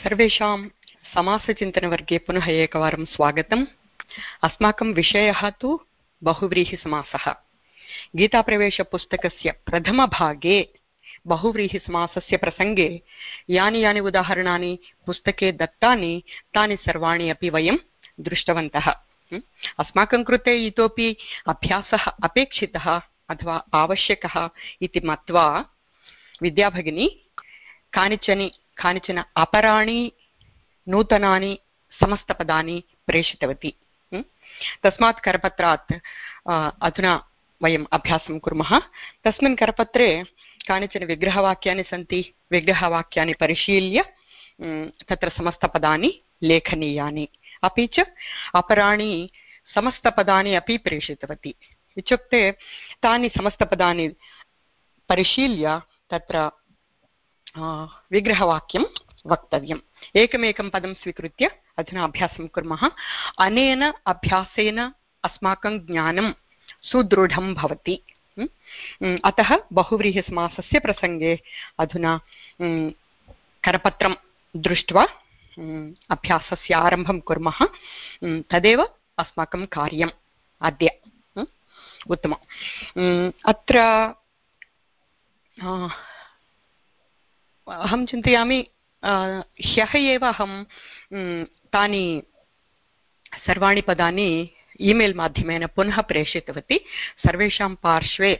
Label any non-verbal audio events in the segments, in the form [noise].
सर्वेषां समासचिन्तनवर्गे पुनः एकवारं स्वागतम्. अस्माकं विषयः तु बहुव्रीहिसमासः गीताप्रवेशपुस्तकस्य प्रथमभागे बहुव्रीहिसमासस्य प्रसङ्गे यानि यानि उदाहरणानि पुस्तके दत्तानि, तानि सर्वाणि अपि वयं दृष्टवन्तः. अस्माकं कृते इतोपि अभ्यासः अपेक्षितः अथवा आवश्यकः इति मत्वा, विद्याभगिनी कानिचन कानिचन अपराणि, नूतनानि, समस्तपदानि प्रेषितवती। तस्मात् करपत्रात् अधुना वयम् अभ्यासं कुर्मः। तस्मिन् करपत्रे कानिचन विग्रहवाक्यानि सन्ति, विग्रहवाक्यानि परिशील्य तत्र समस्तपदानि लेखनीयानि। अपि च अपराणि समस्तपदानि अपि प्रेषितवती। इत्युक्ते तानि समस्तपदानि परिशील्य, तत्र विग्रहवाक्यं वक्तव्यम्। एकमेकं पदं स्वीकृत्य अधुना अभ्यासं कुर्मः। अनेन अभ्यासेन अस्माकं ज्ञानं सुदृढं भवति। अतः बहुव्रीहिसमासस्य प्रसङ्गे अधुना करपत्रं दृष्ट्वा अभ्यासस्य आरम्भं कुर्मः। तदेव अस्माकं कार्यम्। अद्य उत्तमम्। अत्र अहं चिन्तयामि ह्यः एव अहं तानि सर्वाणि पदानि ईमेल् माध्यमेन पुनः प्रेषितवती, सर्वेषां पार्श्वे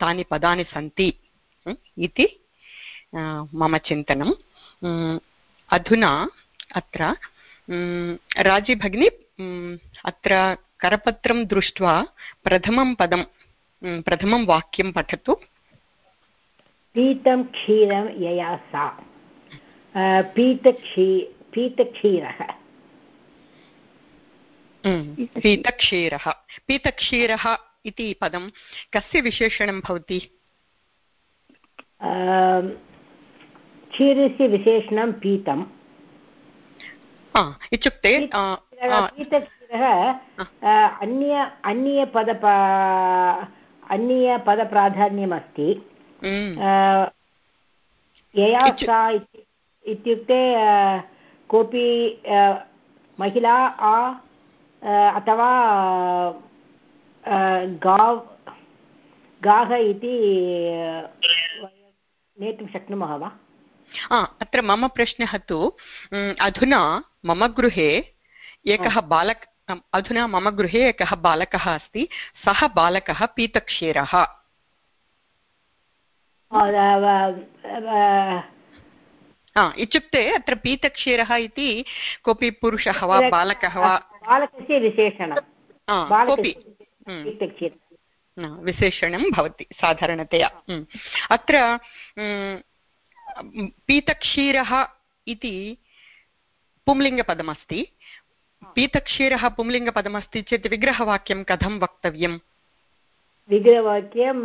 तानि पदानि सन्ति इति मम चिन्तनम्। अधुना अत्र राज़ी भगिनी अत्र करपत्रं दृष्ट्वा प्रथमं पदं प्रथमं वाक्यं पठतु। पीतं क्षीरं यया सा। पीतक्षी पीतक्षीरः। पीतक्षीरः। पीतक्षीरः इति पदं कस्य विशेषणं भवति? क्षीरस्य विशेषणं पीतम्। इत्युक्ते पीतक्षीरः अन्य अन्यपद अन्यपदप्राधान्यमस्ति। यया सा इत्युक्ते कोऽपि महिला आ अथवा गाव् गाः इति नेतुं शक्नुमः वा अत्र मम प्रश्नः तु अधुना मम गृहे एकः बालक अधुना मम गृहे एकः बालकः अस्ति सः बालकः पीतक्षीरः इत्युक्ते अत्र पीतक्षीरः इति कोऽपि पुरुषः वा बालकः वा बालकस्य विशेषणं। कोऽपि विशेषणं भवति साधारणतया। अत्र पीतक्षीरः इति पुंलिङ्गपदमस्ति। पीतक्षीरः पुंलिङ्गपदमस्ति चेत् विग्रहवाक्यं कथं वक्तव्यं विग्रहवाक्यं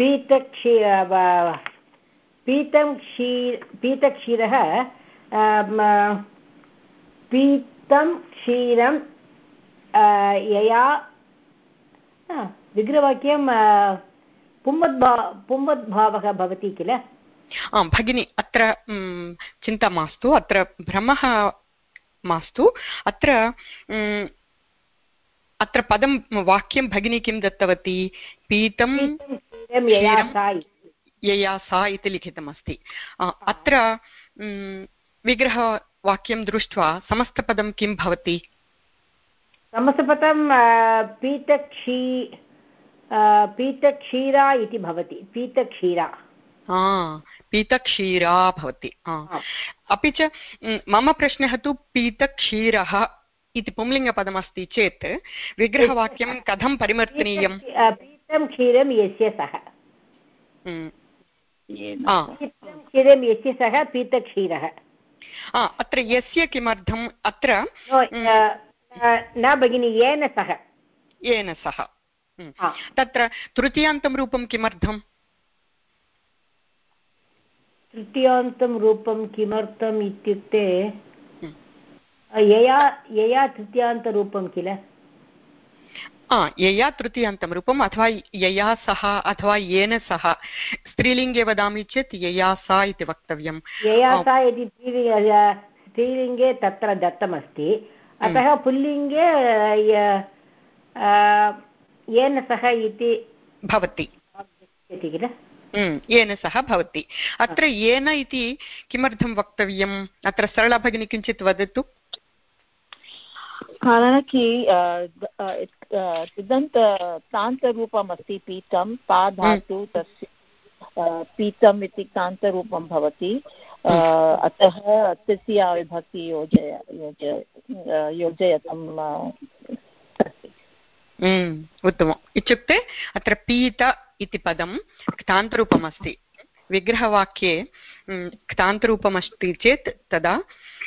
पीतक्षीर पीतं क्षीर पीतक्षीरः पीतं क्षीरं यया विग्रहवाक्यं पुंवद्भा पुंवद्भावः भवति किल? आं भगिनि अत्र चिन्ता मास्तु अत्र भ्रमः मास्तु अत्र अत्र पदं वाक्यं भगिनी किं दत्तवती? पीतं यया सा इति लिखितमस्ति अत्र विग्रहवाक्यं दृष्ट्वा समस्तपदं किं भवति? समस्तपदं पीतक्षी पीतक्षीरा इति भवति। पीतक्षीरा पीतक्षीरा भवति। अपि च मम प्रश्नः तु पीतक्षीरः इति पुंलिङ्गपदमस्ति चेत् विग्रहवाक्यं कथं परिवर्तनीयं पीतं क्षीरं यस्य सः। क्षीरं यस्य सः पीतक्षीरः। अत्र यस्य किमर्थम्? अत्र न भगिनि येन सह येन सह तत्र तृतीयान्तं रूपं किमर्थम्? तृतीयान्तं रूपं किमर्थम् इत्युक्ते यया यया तृतीयान्तरूपं किल? यया तृतीयान्तं रूपम् अथवा यया सह अथवा येन सह। स्त्रीलिङ्गे वदामि चेत् यया सा इति वक्तव्यं यया सा इति स्त्रीलिङ्ग तत्र दत्तमस्ति। अतः पुल्लिङ्गे येन सह इति भवति किल? हम्म, येन सह भवति। अत्र येन इति किमर्थं वक्तव्यम्? अत्र सरला भगिनी किञ्चित् वदतु। कारणकि तिदन्त तान्तरूपम् अस्ति पीतं पा धातु तस्य पीतम् इति कान्तरूपं भवति। अतः तृतीया विभक्ति योजय योज अ, योजयतम् अस्ति। हम्म, उत्तमम्। इत्युक्ते अत्र पीत इति पदं क्तान्तरूपमस्ति। विग्रहवाक्ये हम्म, क्तान्तरूपमस्ति चेत् तदा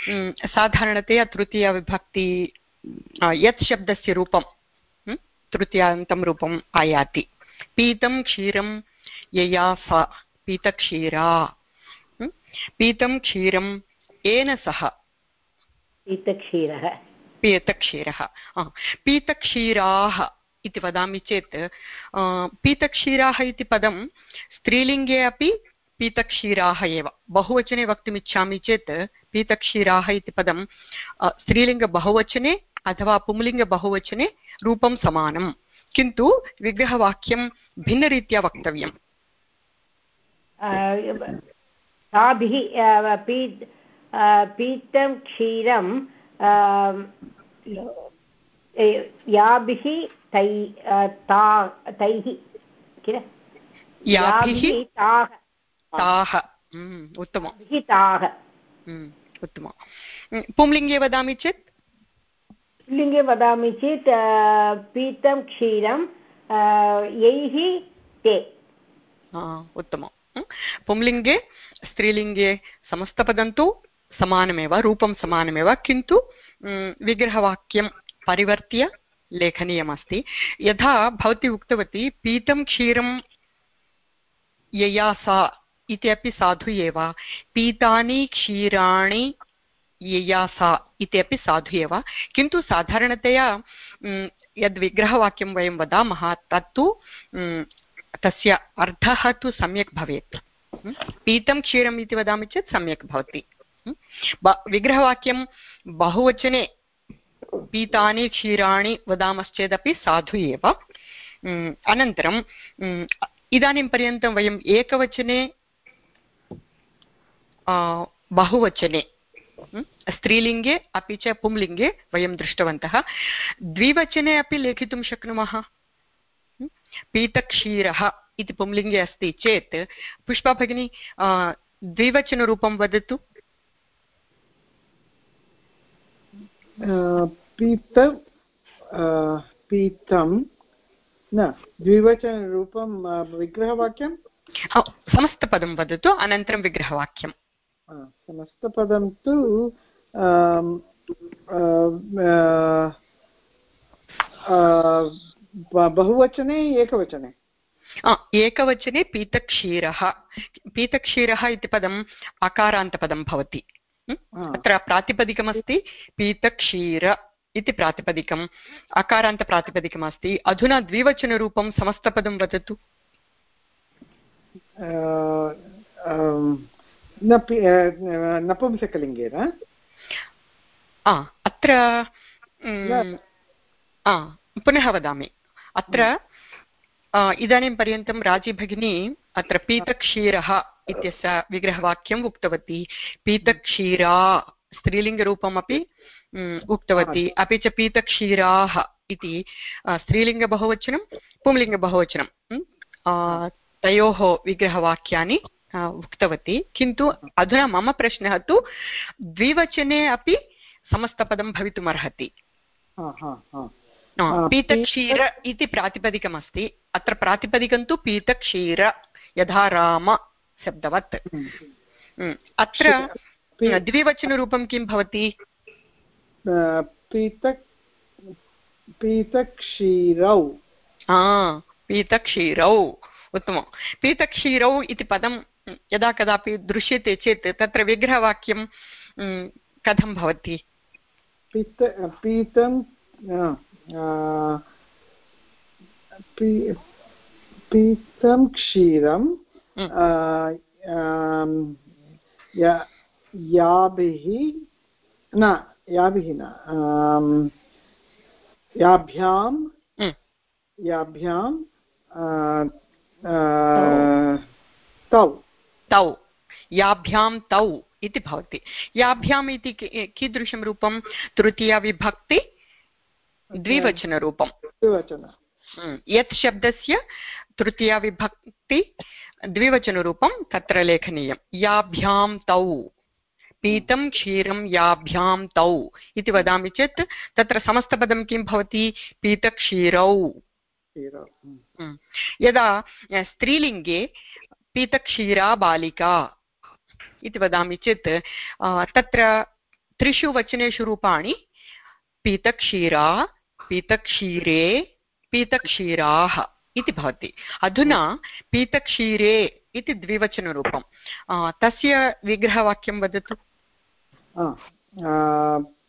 हम्म, साधारणतया तृतीयाविभक्ति यत् शब्दस्य रूपं तृतीयान्तं रूपम् आयाति पीतं क्षीरं यया सा पीतक्षीरा पीतं क्षीरं येन सह पीतक्षीरः पीतक्षीरः आ, पीतक्षीराः इति वदामि चेत् पीतक्षीराः इति पदं स्त्रीलिङ्गे अपि पीतक्षीराः एव बहुवचने वक्तुमिच्छामि चेत् पीतक्षीराः इति पदं स्त्रीलिङ्गबहुवचने अथवा पुंलिङ्गबहुवचने रूपं समानं किन्तु विग्रहवाक्यं भिन्नरीत्या वक्तव्यम्। अ, ताभिः पी पीतं क्षीरं याभिः तै ता तैः किल? याभिः ताः। ताः। हम्म, उत्तमम्। याभिः ताः। हम्म, उत्तमम्। हम्म, पुंलिङ्गे वदामि चेत् लिङ्गे वदामि चेत् अ, पीतं क्षीरं अ, यैः ते। आ, उत्तमं हं? पुंलिङ्गे स्त्रीलिङ्गे समस्तपदं तु समानमेव रूपं समानमेव किन्तु म्, विग्रहवाक्यं परिवर्त्य लेखनीयमस्ति। यथा भवती उक्तवती पीतं क्षीरं यया सा इति अपि साधु एव। पीतानि क्षीराणि यया सा इति अपि साधु एव किन्तु साधारणतया यद् विग्रहवाक्यं वयं वदामः तत्तु तस्य अर्थः तु सम्यक् भवेत्? पीतं क्षीरम् इति वदामि चेत् सम्यक् भवति विग्रहवाक्यं बहुवचने पीतानि क्षीराणि वदामश्चेदपि साधु एव म्, अनन्तरं म्, इदानीं पर्यन्तं वयम् एकवचने बहुवचने? स्त्रीलिङ्गे अपि च पुंलिङ्गे वयं दृष्टवन्तः। द्विवचने अपि लेखितुं शक्नुमः? पीतक्षीरः इति पुंलिङ्गे अस्ति चेत् पुष्पा भगिनी द्विवचनरूपं वदतु। पीत पीतं न द्विवचनरूपं विग्रहवाक्यं समस्तपदं वदतु अनन्तरं विग्रहवाक्यं अ, समस्तपदं तु बहुवचने एकवचने। एकवचने पीतक्षीरः। पीतक्षीरः इति पदम् अकारान्तपदं भवति। अत्र प्रातिपदिकमस्ति पीतक्षीर इति प्रातिपदिकम्। अकारान्तप्रातिपदिकमस्ति। अधुना द्विवचनरूपं समस्तपदं वदतु। नपुंसकलिङ्गेन? आ, अत्र पुनः वदामि. अत्र आ, इदानीं पर्यन्तं राज़ी भगिनी अत्र पीतक्षीरः इत्यस्य विग्रहवाक्यम् उक्तवती. पीतक्षीरा स्त्रीलिङ्गरूपमपि उक्तवती. अपि च पीतक्षीराः इति स्त्रीलिङ्गबहुवचनं पुंलिङ्गबहुवचनं. तयोः विग्रहवाक्यानि उक्तवती। किन्तु अधुना मम प्रश्नः तु द्विवचने अपि समस्तपदं भवितुमर्हति। हा, हा, हा. पीतक्षीर इति प्रातिपदिकमस्ति। अत्र प्रातिपदिकं तु पीतक्षीर यथा राम शब्दवत्। हम्म. अत्र द्विवचनरूपं किं भवति? पीत पीतक्षीरौ। पीतक्षीरौ। उत्तमं पीतक्षीरौ इति पदं यदा कदापि दृश्यते चेत् तत्र विग्रहवाक्यं कथं भवति पीत पीतं क्षीरं याभिः न याभिः न याभ्यां। याभ्यां तौ तौ याभ्यां तौ इति भवति। याभ्याम् इति कीदृशं रूपं? तृतीयाविभक्ति द्विवचनरूपं। द्विवचन। हम्म, यत् शब्दस्य तृतीयाविभक्ति द्विवचनरूपं तत्र लेखनीयं। याभ्यां तौ पीतं क्षीरं याभ्यां तौ इति वदामि चेत् तत्र समस्तपदं किं भवति? पीतक्षीरौ। क्षीरं। हम्म। यदा स्त्रीलिङ्गे पीतक्षीरा बालिका इति वदामि चेत् तत्र त्रिषु वचनेषु रूपाणि, पीतक्षीरा, पीतक्षीरे, पीतक्षीराः इति भवति। अधुना पीतक्षीरे इति द्विवचनरूपं तस्य विग्रहवाक्यं वदतु।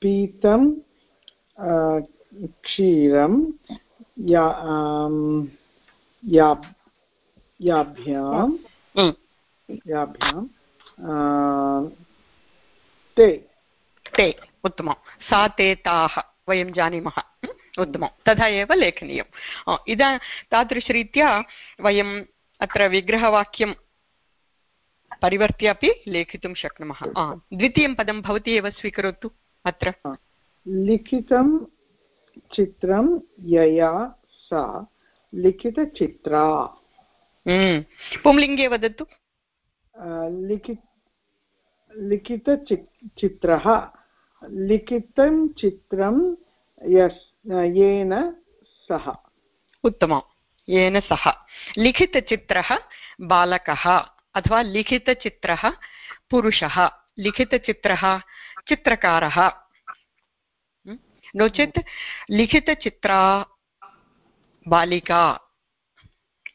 पीतं क्षीरं, या याभ्यां याभ्यां ते ते उत्तमं सा ते ताः वयं जानीमः उत्तमं तथा एव लेखनीयम् इदा तादृशरीत्या वयम् अत्र विग्रहवाक्यं परिवर्त्य अपि लेखितुं शक्नुमः द्वितीयं पदं भवती एव स्वीकरोतु अत्र लिखितं चित्रं यया सा लिखितचित्रा पुंलिङ्गे वदतु लिखि लिखितचि चित्रः लिखितं चित्रं यस् येन सह उत्तमं येन सह लिखितचित्रः बालकः अथवा लिखितचित्रः पुरुषः लिखितचित्रः चित्रकारः? नो चेत् लिखितचित्रा बालिका?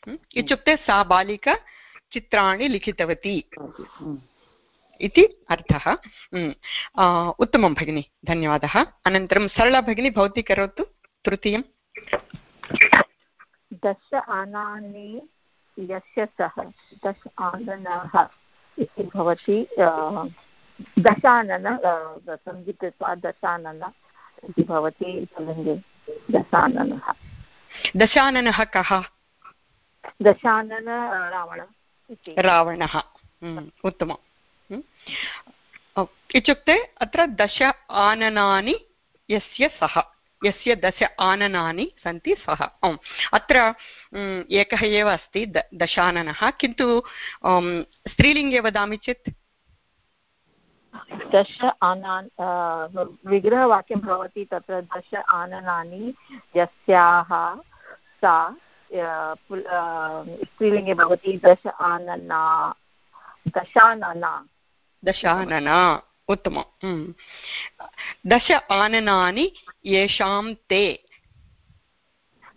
इत्युक्ते सा बालिका चित्राणि लिखितवती हम्म। इति अर्थः। उत्तमं भगिनि धन्यवादः। अनन्तरं सरला भगिनी भवती करोतु तृतीयं दश आनानि यस्य सः दश आननाः इति भवति दशानन कृत्वा दशानन इति भवति दशाननः। दशाननः कः? दशानन रावण रावणः। हं, उत्तमं हं? अ, इत्युक्ते अत्र दश आननानि यस्य सः। यस्य दश आननानि सन्ति सः। आम् अत्र एकः एव अस्ति द दशाननः। किन्तु स्त्रीलिङ्गे वदामि चेत्? दश आनान् विग्रहवाक्यं भवति तत्र दश आननानि यस्याः सा स्त्रीलिङ्गे भवति दश आनना दशानना दशानना उत्तमं दश आननानि येषां ते।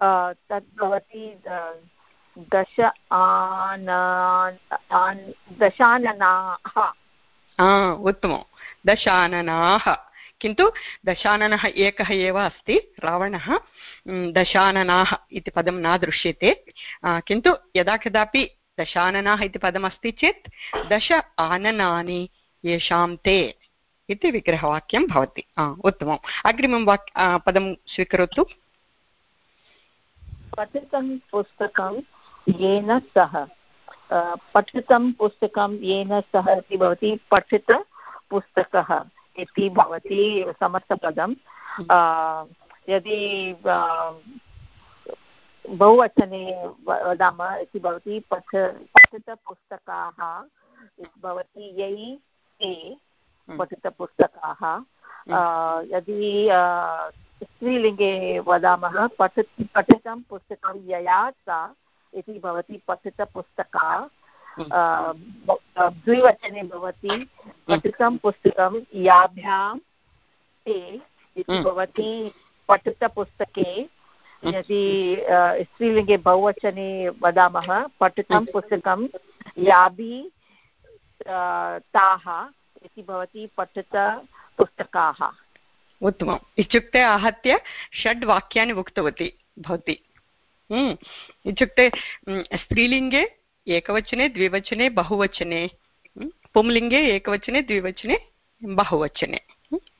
तत् भवति दश आन दशाननाः आ, उत्तमं दशाननाः किन्तु दशाननः एकः एव अस्ति, रावणः। दशाननाः इति पदं न दृश्यते। किन्तु यदा कदापि दशाननाः इति पदमस्ति चेत्, दश आननानि येषां ते इति विग्रहवाक्यं भवति। उत्तमम्। अग्रिमं वाक् पदं स्वीकरोतु। पठितं पुस्तकं येन सह। पठितं पुस्तकं येन सह इति भवति पठितपुस्तकः। इति भवति समस्तपदं यदि बहुवचने वदामः इति भवति पठ पठितपुस्तकाः भवति यै ते पठितपुस्तकाः। यदि अ, स्त्रीलिङ्गे वदामः पठ पठितं पुस्तकं यया सा इति भवति पठितपुस्तका। द्विवचने भवति पठितं पुस्तकं याभ्यां ते इति हम्म। भवति पठितपुस्तके यदि स्त्रीलिङ्गे बहुवचने वदामः पठितं पुस्तकं याभिः ताः इति भवति पठितपुस्तकाः। उत्तमम्। इत्युक्ते आहत्य षड् वाक्यानि उक्तवती भवती। हम्म, इत्युक्ते हम्म, स्त्रीलिङ्गे एकवचने, द्विवचने, बहुवचने। पुंलिङ्गे एकवचने, द्विवचने, बहुवचने।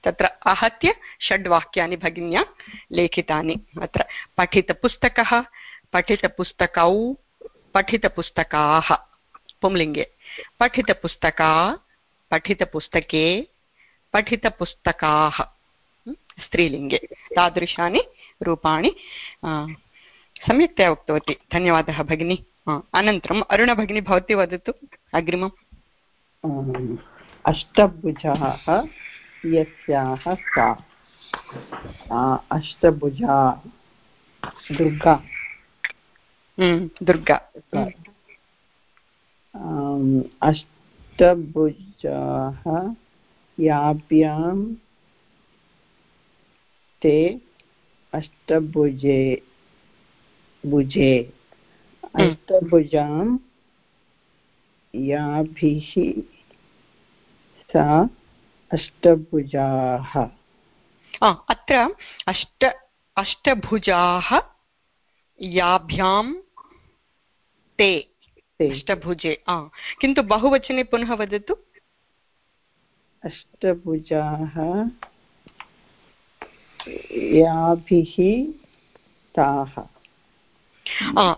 तत्र आहत्य षड् वाक्यानि भगिन्या लेखितानि। अत्र पठितपुस्तकः, पठितपुस्तकौ, पठितपुस्तकाः। पुंलिङ्गे। पठितपुस्तका, पठितपुस्तके, पठितपुस्तकाः। स्त्रीलिङ्गे। तादृशानि रूपाणि सम्यक्तया उक्तवती। धन्यवादः भगिनी। अनन्तरम् अरुणभगिनी भवती वदतु अग्रिमम्। अष्टभुजाः यस्याः सा। अष्टभुजा दुर्गा। दुर्गा। अष्टभुजाः याभ्यां ते अष्टभुजे भुजे। अष्टभुजां याभिः सा अष्टभुजाः। अत्र अष्ट अष्टभुजाः याभ्यां ते अष्टभुजे किन्तु बहुवचने पुनः वदतु। अष्टभुजाः याभिः ताः।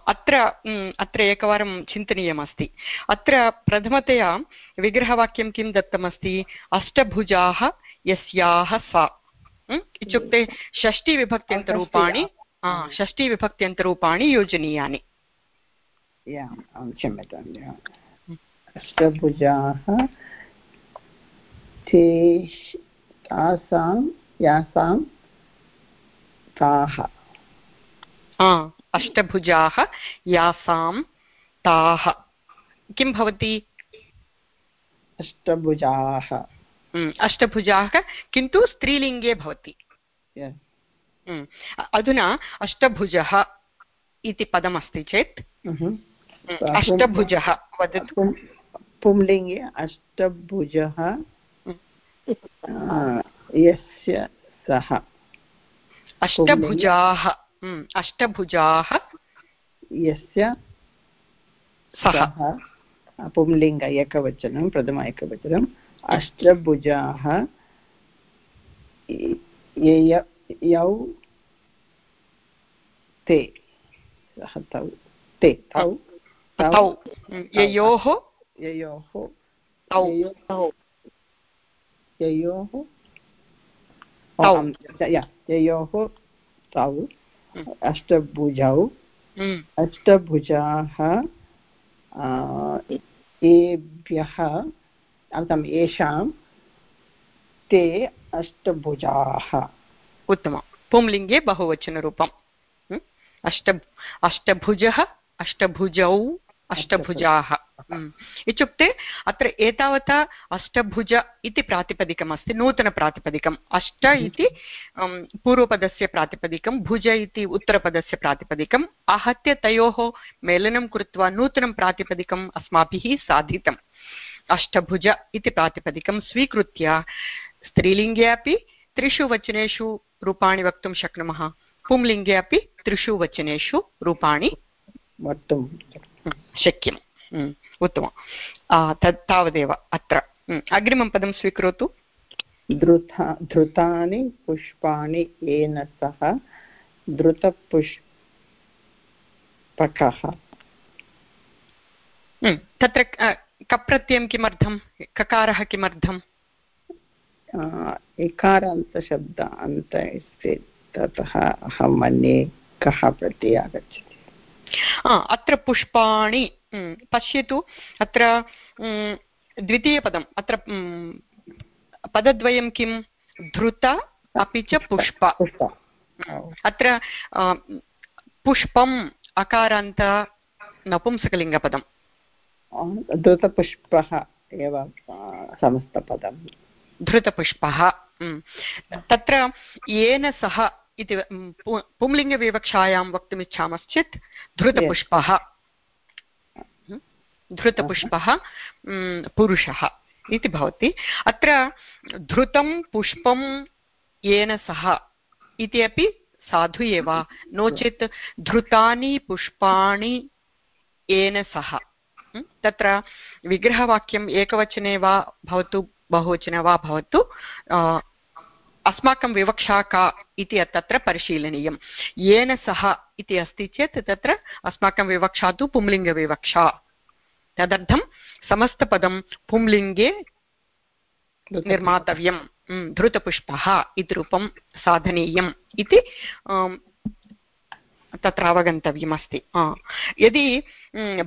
अत्र अत्र एकवारं चिन्तनीयमस्ति. अत्र प्रथमतया विग्रहवाक्यं किं दत्तमस्ति? अष्टभुजाः यस्याः सा. इत्युक्ते षष्टिविभक्त्यन्तरूपाणि षष्टिविभक्त्यन्तरूपाणि योजनीयानि. क्षम्यतां अष्टभुजाः तासां यासां ताः. अष्टभुजाः यासां ताः। किं भवति? अष्टभुजाः। अष्टभुजाः किन्तु स्त्रीलिङ्गे भवति। अधुना अष्टभुजः इति पदमस्ति चेत्। अष्टभुजः वदतु। पुंलिङ्गे अष्टभुजः। यस्य सः। अष्टभुजाः अष्टभुजाः यस्य सः। पुंलिङ्ग एकवचनं प्रथम एकवचनम् अष्टभुजाः यौ ते। सः तौ ते तौ तौ ययोः ययोः तौ। ययोः ययोः तौ। [laughs] अष्टभुजौ। अष्टभुजाः एभ्यः अनन्तरम् येषां ते अष्टभुजाः। उत्तमं। पुंलिङ्गे बहुवचनरूपम् अष्ट अष्टभुजः अष्टभुजौ अष्टभुजाः। इत्युक्ते अत्र एतावता अष्टभुज इति प्रातिपदिकमस्ति नूतनप्रातिपदिकम् अष्ट इति पूर्वपदस्य प्रातिपदिकं भुज इति उत्तरपदस्य प्रातिपदिकम्। आहत्य तयोः मेलनं कृत्वा नूतनं प्रातिपदिकम् अस्माभिः साधितम्। अष्टभुज इति प्रातिपदिकं स्वीकृत्य स्त्रीलिङ्गे अपि त्रिषु वचनेषु रूपाणि वक्तुं शक्नुमः। पुंलिङ्गे अपि त्रिषु वचनेषु रूपाणि वक्तुं शक्यम्। उत्तमं. तत् तावदेव अत्र. अग्रिमं पदं स्वीकरोतु. धृता धृतानि पुष्पाणि येन सह धृतपुष्पकः तत्र कप्रत्ययं किमर्थं? ककारः किमर्थम् इकारान्तशब्द अन्त अस्ति ततः अहं मन्ये कः प्रत्ययः आगच्छति। अत्र पुष्पाणि पश्यतु अत्र द्वितीयपदम् अत्र पदद्वयं किं? धृत अपि च पुष्प. अत्र पुष्पम् अकारान्त नपुंसकलिङ्गपदं धृतपुष्पः एव समस्तपदं धृतपुष्पः तत्र येन सह इति पुंलिङ्गविवक्षायां वक्तुमिच्छामश्चेत् धृतपुष्पः धृतपुष्पः पुरुषः इति भवति। अत्र धृतं पुष्पं येन सह इति अपि साधु एव। नो चेत् धृतानि पुष्पाणि येन सह ं? तत्र विग्रहवाक्यम् एकवचने वा भवतु, बहुवचने वा भवतु। अस्माकं विवक्षा का इति तत्र परिशीलनीयं येन सह इति अस्ति चेत् तत्र अस्माकं विवक्षा तु पुंलिङ्गविवक्षा। तदर्थं समस्तपदं पुंलिङ्गे निर्मातव्यं धृतपुष्पः इति रूपं साधनीयम् इति तत्र अवगन्तव्यमस्ति। यदि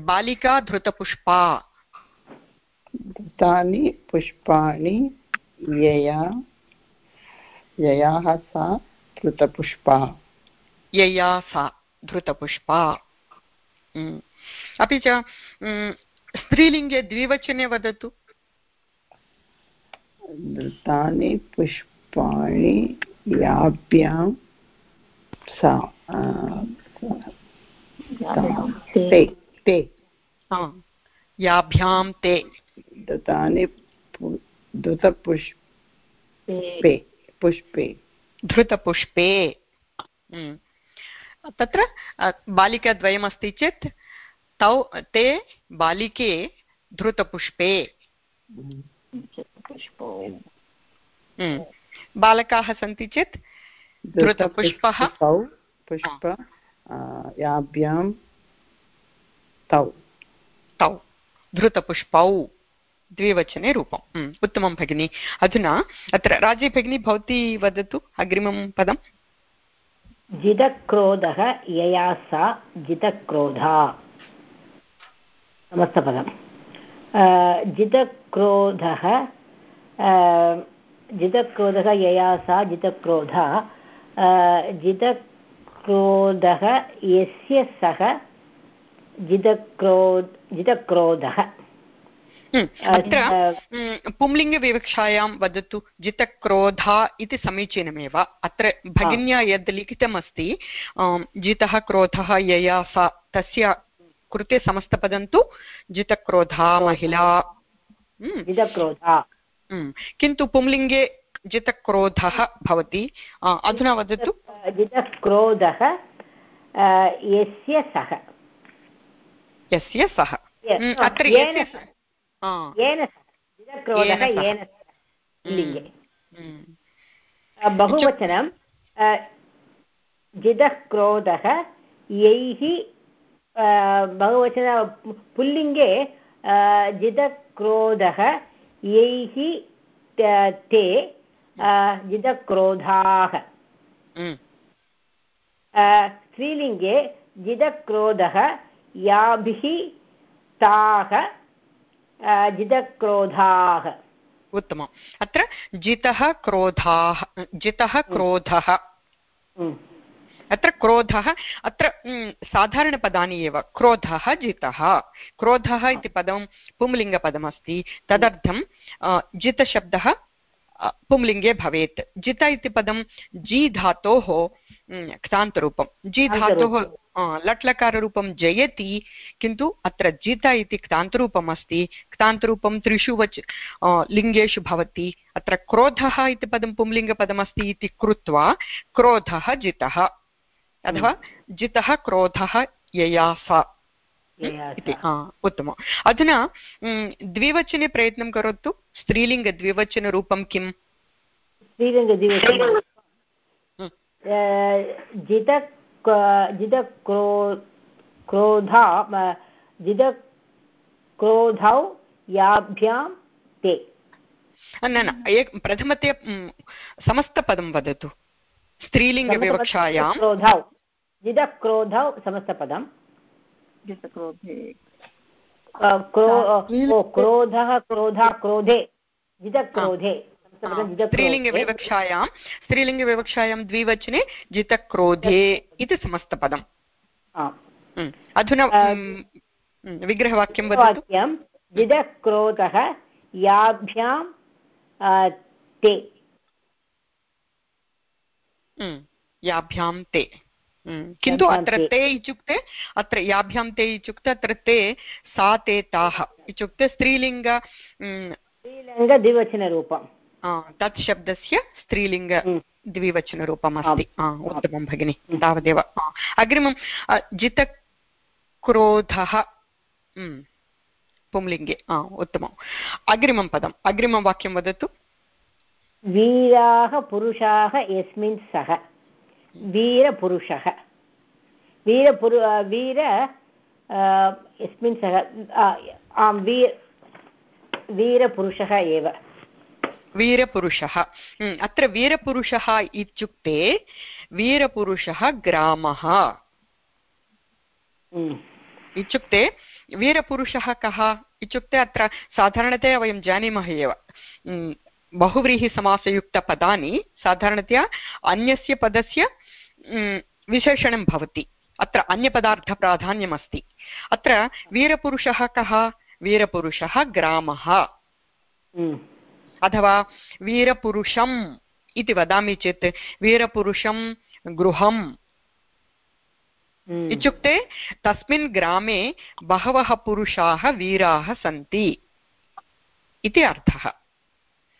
बालिका धृतपुष्पा तानि पुष्पाणि यया ययाः सा कृतपुष्पा यया सा धृतपुष्पा। अपि च स्त्रीलिङ्गे द्विवचने वदतु। तानि पुष्पाणि याभ्यां सा ते। ते। याभ्यां ते। तानि पु- द्रुतपुष्पे पुष्पे। धृतपुष्पे। तत्र बालिकाद्वयमस्ति चेत् तौ ते बालिके धृतपुष्पे पुष्पो म्. बालकाः सन्ति चेत् धृतपुष्पः तौ पुष्प याभ्यां तौ। तौ। धृतपुष्पौ द्विवचने रूपम् उत्तमं भगिनि। अधुना अत्र राज़ी भगिनी भवती वदतु अग्रिमं पदम्। जितक्रोधः यया सा जितक्रोधा। समस्तपदम्। अ, जितक्रोधः जितक्रोधः यया सा जितक्रोधा जितक्रोधः यस्य सः जितक्रो जितक्रोधः. अत्र पुंलिङ्गविवक्षायां वदतु जितक्रोधा इति समीचीनमेव। अत्र भगिन्या यद् लिखितमस्ति अं, जितः क्रोधः यया सा तस्य कृते समस्तपदं तु जितक्रोधा महिला। जितक्रोधा। म्. किन्तु पुंलिङ्गे जितक्रोधः भवति। अधुना वदतु। जितक्रोधः यस्य सः। यस्य सः। Yes. म्, Ah, अत्र येन जितक्रोधः येन लिङ्गे बहुवचनं। अ, यैः बहुवचन पुल्लिङ्गे जितक्रोधः यैः त- जितक्रोधाः स्त्रीलिङ्गे जितक्रोधः याभिः ताः जितक्रोधाः उत्तमम् अत्र जितः क्रोधाः जितः क्रोधः. अत्र क्रोधः अत्र साधारणपदानि एव क्रोधः जितः। क्रोधः इति पदं पुंलिङ्गपदमस्ति। तदर्थं जितशब्दः पुंलिङ्गे भवेत्। जित इति पदं जी धातोः क्तान्तरूपं। जी धातोः लट्लकाररूपं जयति किन्तु अत्र जित इति क्तान्तरूपम् अस्ति क्तान्तरूपं त्रिषु वच लिङ्गेषु भवति। अत्र क्रोधः इति पदं पुंलिङ्गपदमस्ति इति कृत्वा क्रोधः जितः। अथवा जितः क्रोधः यया सा यया इति। हा, उत्तमम्। अधुना द्विवचने प्रयत्नं करोतु। स्त्रीलिङ्गद्विवचनरूपं किम्. जित क्रोधा याभ्यां ते। न न एक प्रथमतया समस्तपदं वदतु। स्त्रीलिङ्गविवक्षायां। क्रोधौ। जितक्रोधौ समस्तपदं जितक्रोधे क्रोधः क्रोधा क्रोधे। जितक्रोधे स्त्रीलिङ्गविवक्षायां स्त्रीलिङ्गविवक्षायां द्विवचने जितक्रोधे इति समस्तपदम् अधुना अ, म्, म्, विग्रहवाक्यं वदतु। वाक्यं जितक्रोधः याभ्यां ते। याभ्यां ते। किन्तु याभ्यां अत्र ते। इत्युक्ते अत्र याभ्यां ते इत्युक्ते अत्र ते सा ते ताः इत्युक्ते स्त्रीलिङ्ग म्, श्रीलङ्गद्विवचनरूपं तत् शब्दस्य स्त्रीलिङ्ग हम्म। द्विवचनरूपम् अस्ति उत्तमं भगिनि हम्म। तावदेव। अग्रिमं जितक्रोधः हम्म, पुंलिङ्गे उत्तमम्। अग्रिमं पदम् अग्रिमं वाक्यं वदतु। वीराः पुरुषाः यस्मिन् सः। वीरपुरुषः। वीरपुरु वीर यस्मिन् सः आं वी वीरपुरुषः एव। वीरपुरुषः। हम्म, अत्र वीरपुरुषः इत्युक्ते वीरपुरुषः ग्रामः। हम्म, इत्युक्ते वीरपुरुषः कः? इत्युक्ते अत्र साधारणतया वयं जानीमः एव। बहुव्रीहिसमासयुक्तपदानि साधारणतया अन्यस्य पदस्य विशेषणं भवति अत्र अन्यपदार्थप्राधान्यमस्ति अत्र वीरपुरुषः कः वीरपुरुषः ग्रामः अथवा वीरपुरुषम् इति वदामि चेत् वीरपुरुषं गृहम् इत्युक्ते तस्मिन् ग्रामे बहवः पुरुषाः वीराः सन्ति इति अर्थः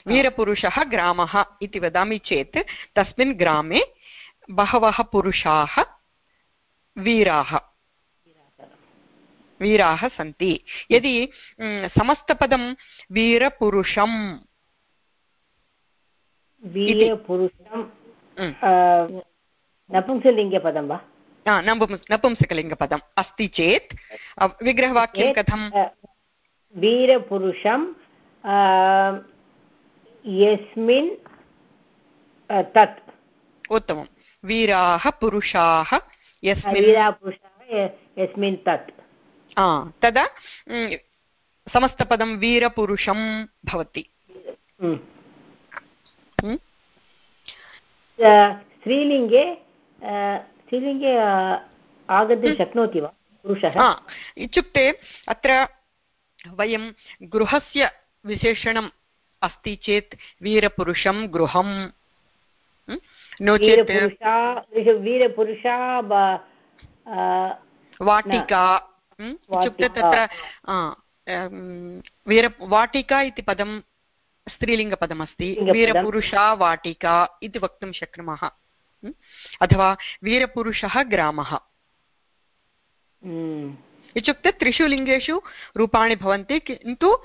वीरपुरुषः ग्रामः इति वदामि चेत् तस्मिन् ग्रामे बहवः पुरुषाः वीराः। वीराः सन्ति। यदि समस्तपदं वीरपुरुषं वीरपुरुषं नपुंसलिङ्गपदं वा? नपुंसकलिङ्गपदम् अस्ति चेत्। विग्रहवाक्यं कथं वीरपुरुषं यस्मिन् तत्। उत्तमं वीराः पुरुषाः यस्मिन् तत् आ, तदा समस्तपदं वीरपुरुषं भवति स्त्रीलिङ्गे स्त्रीलिङ्गे आगन्तुं शक्नोति वा पुरुषः इत्युक्ते अत्र वयं गृहस्य विशेषणम् अस्ति चेत् वीरपुरुषं गृहं वीरपुरुषा वीरपुरुषा अ, वाटिका? इत्युक्ते वाटिका। तत्र वीर वाटिका इति पदं स्त्रीलिङ्गपदमस्ति। वीरपुरुषा वाटिका इति वक्तुं शक्नुमः। अथवा वीरपुरुषः ग्रामः। हम्म। इत्युक्ते त्रिषु लिङ्गेषु रूपाणि भवन्ति किन्तु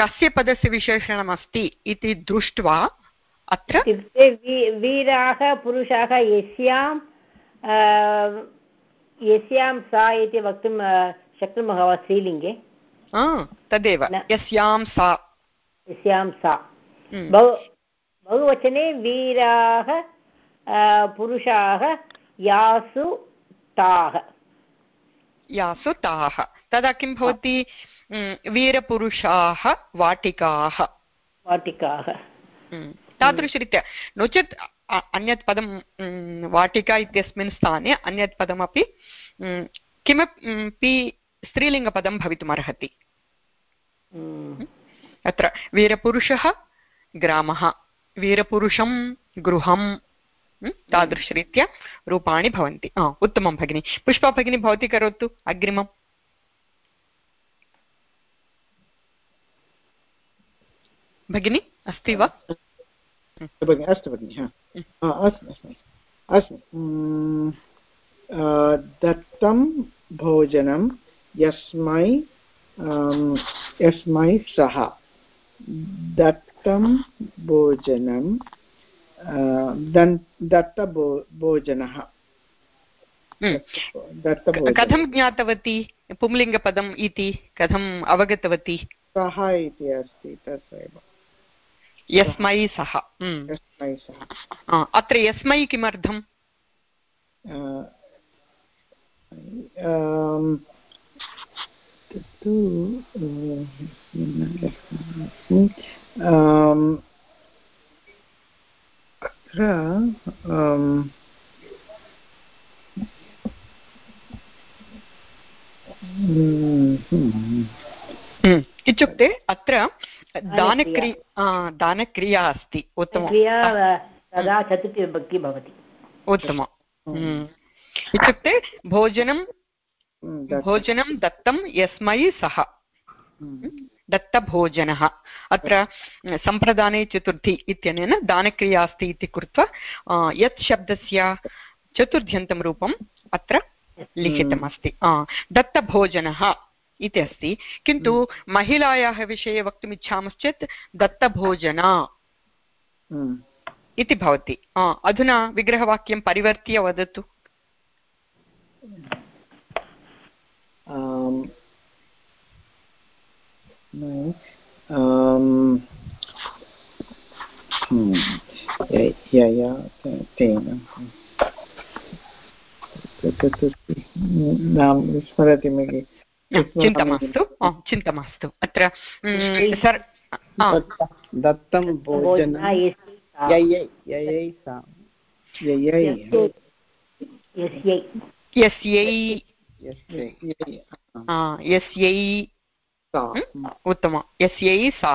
कस्य पदस्य विशेषणमस्ति इति दृष्ट्वा अत्र? इत्युक्ते वीराः पुरुषाः यस्यां यस्यां सा इति वक्तुं शक्नुमः वा स्त्रीलिङ्गे? तदेव. यस्यां सा. यस्यां सा. बहु बहुवचने वीराः पुरुषाः यासु ताः। यासु ताः. तदा किं भवति? वीरपुरुषाः वाटिकाः। वाटिकाः। म्, तादृशरीत्या। नो चेत् अन्यत् पदं वाटिका इत्यस्मिन् स्थाने अन्यत् पदमपि किमपि स्त्रीलिङ्गपदं भवितुमर्हति। अत्र वीरपुरुषः ग्रामः वीरपुरुषं गृहं तादृशरीत्या रूपाणि भवन्ति। उत्तमं भगिनि। पुष्पा भगिनी भवती करोतु अग्रिमम्। भगिनि अस्ति वा? भगिनि अस्तु भगिनि हा हा, अस्मि आ, दत्तं भोजनं यस्मै यस्मै सः दत्तं भोजनं दत्तभो भोजनः कथं ज्ञातवती पुंलिङ्गपदम् इति कथम् अवगतवती सः इति अस्ति तत्रैव यस्मै सः अत्र यस्मै किमर्थम् तत्तु अत्र इत्युक्ते अत्र दानक्रि दानक्रिया अस्ति उत्तमं क्रिया अ, तदा चतुर्थी भवति। उत्तमम्। इत्युक्ते भोजनं हम्म, दत्त- भोजनं दत्तं यस्मै सः। हम्म, दत्तभोजनः। अत्र सम्प्रदाने चतुर्थी इत्यनेन दानक्रिया अस्ति इति कृत्वा यत् शब्दस्य चतुर्थ्यन्तं रूपम् अत्र लिखितमस्ति। दत्तभोजनः। इति अस्ति। किन्तु महिलायाः विषये वक्तुम् इच्छामश्चेत् दत्तभोजना हम्म। इति भवति। अधुना विग्रहवाक्यं परिवर्त्य वदतु। yeah. th- तेन। नाम स्मरति मयि चिन्ता मास्तु अ, चिन्ता मास्तु अत्र म्, सर् अ, दत्तं भोजनं भोजना यस्यै सा- ययै ययै सा ययै यस्यै यस्यै यस्यै यस्यै ययै अ, यस्यै सा म्, उत्तमं यस्यै सा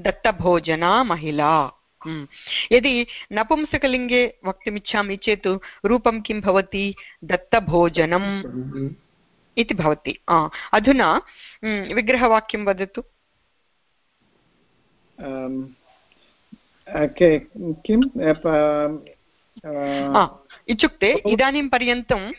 दत्तभोजना महिला म्. यदि नपुंसकलिङ्गे वक्तुमिच्छामि चेत् रूपं किं भवति दत्तभोजनम् इति भवति। अधुना विग्रहवाक्यं वदतु। के- किं प- आ, अ, इत्युक्ते इदानीं पर्यन्तं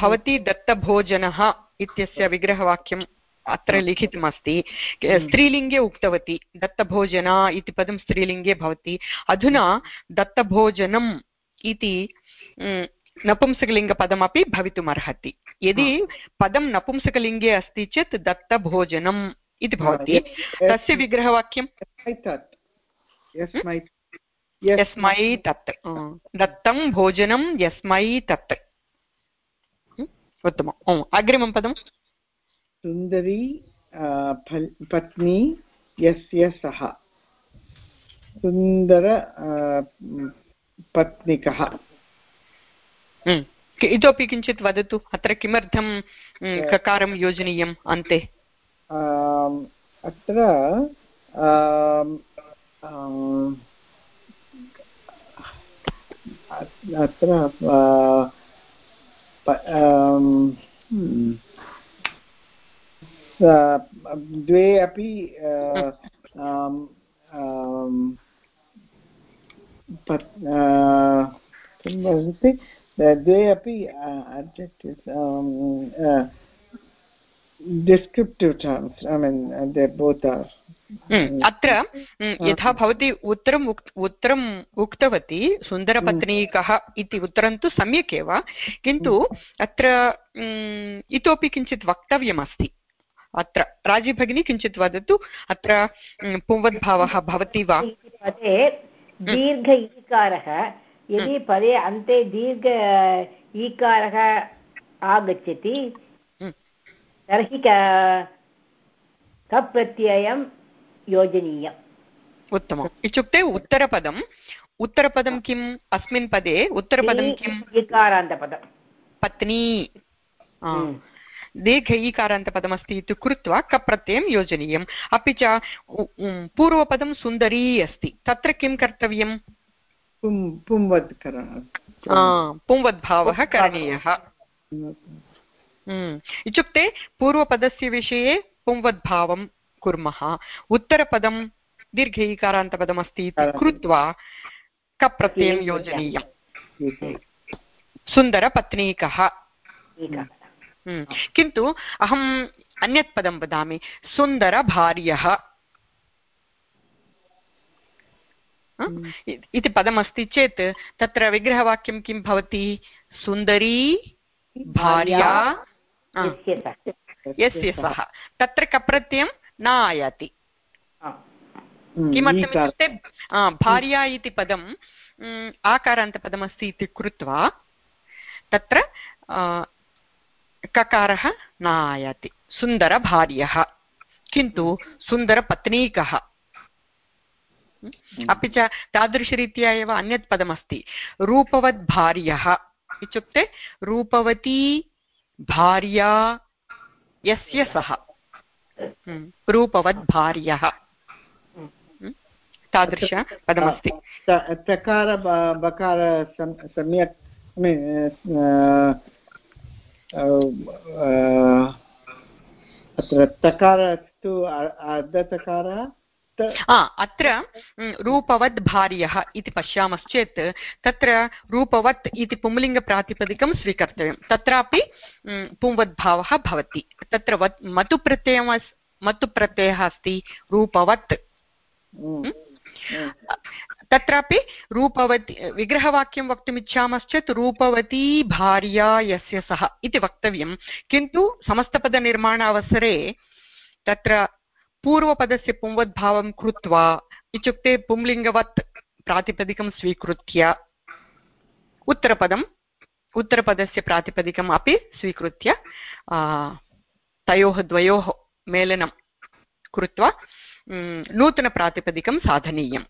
भवती दत्तभोजनः इत्यस्य विग्रहवाक्यम् अत्र लिखितमस्ति। स्त्रीलिङ्गे उक्तवती दत्तभोजना इति पदं स्त्रीलिङ्गे भवति। अधुना दत्तभोजनम् इति नपुंसकलिङ्गपदमपि भवितुमर्हति। यदि पदं नपुंसकलिङ्गे अस्ति चेत् दत्तभोजनम् इति भवति। तस्य विग्रहवाक्यं यस्मै तत् दत्तं भोजनं यस्मै तत् उत्तमम्। अग्रिमं पदं सुन्दरी पत्नी यस्य सः। सुन्दर पत्निकः। इतोपि किञ्चित् वदतु अत्र किमर्थं ककारं योजनीयम् अन्ते? अत्र आम्, आम्, अ- अत्र आम्, hmm. द्वे अपि पत्- आ, किं वदति? द्वे अपि terms i mean uh, they both अत्र यथा भवती उत्तरम् उत्तरम् उक्तवती सुन्दरपत्नीकः इति उत्तरं तु सम्यक् एव किन्तु अत्र इतोपि किञ्चित् वक्तव्यमस्ति। अत्र राज़ी भगिनी किञ्चित् वदतु अत्र पुंवद्भावः भवति वा? पदे दीर्घ ईकारः यदि पदे अन्ते दीर्घ ईकारः आगच्छति म्, तर्हि क- कप् प्रत्ययं योजनीयम्। उत्तमम्। इत्युक्ते उत्तरपदम्। उत्तरपदं किम्? अस्मिन् पदे उत्तरपदं किम्? ईकारान्तपदम्। पत्नी। हम्म। दीर्घ ईकारान्तपदमस्ति इति कृत्वा कप् प्रत्ययं योजनीयम्। अपि च पूर्वपदं सुन्दरी अस्ति। तत्र किं कर्तव्यं पुं पुंवद् पुंवद्भावः करणीयः। हम्म, इत्युक्ते पूर्वपदस्य विषये पुंवद्भावं कुर्मः। उत्तरपदं दीर्घ ईकारान्तपदमस्ति इति कृत्वा कप् प्रत्ययं योजनीयम्। सुन्दरपत्नीकः। हम्म, किन्तु अहम् अन्यत् पदं वदामि। सुन्दरभार्यः अ? इ- इति पदमस्ति चेत् तत्र विग्रहवाक्यं किं भवति सुन्दरी भार्या यस्य सः तत्र कप्रत्ययं न आयाति किमर्थम् इत्युक्ते भार्या इति पदं म्, आकारान्तपदमस्ति इति कृत्वा तत्र ककारः न आयाति सुन्दरभार्यः किन्तु सुन्दरपत्नीकः अपि च तादृशरीत्या एव अन्यत् पदमस्ति। रूपवद्भार्यः इत्युक्ते रूपवती भार्या यस्य सः। हम्म, रूपवद्भार्यः हम्म, तादृशपदमस्ति त- तकार बकार सम्- सम्यक् अत्र तकार तु अर्धतकारः अत्र रूपवद् भार्यः इति पश्यामश्चेत् तत्र रूपवत् इति पुंलिङ्गप्रातिपदिकं स्वीकर्तव्यं। तत्रापि पुंवद्भावः भवति। तत्र वत् मतुप्रत्ययम् अस् मतुप्रत्ययः अस्ति रूपवत्। तत्रापि रूपवती विग्रहवाक्यं वक्तुम् इच्छामश्चेत् रूपवती भार्या यस्य सः इति वक्तव्यं। किन्तु समस्तपदनिर्माणावसरे तत्र पूर्वपदस्य पुंवद्भावं कृत्वा इत्युक्ते पुंलिङ्गवत् प्रातिपदिकं स्वीकृत्य उत्तरपदम्, उत्तरपदस्य प्रातिपदिकम् अपि स्वीकृत्य तयोः द्वयोः मेलनं कृत्वा नूतनप्रातिपदिकं साधनीयम्।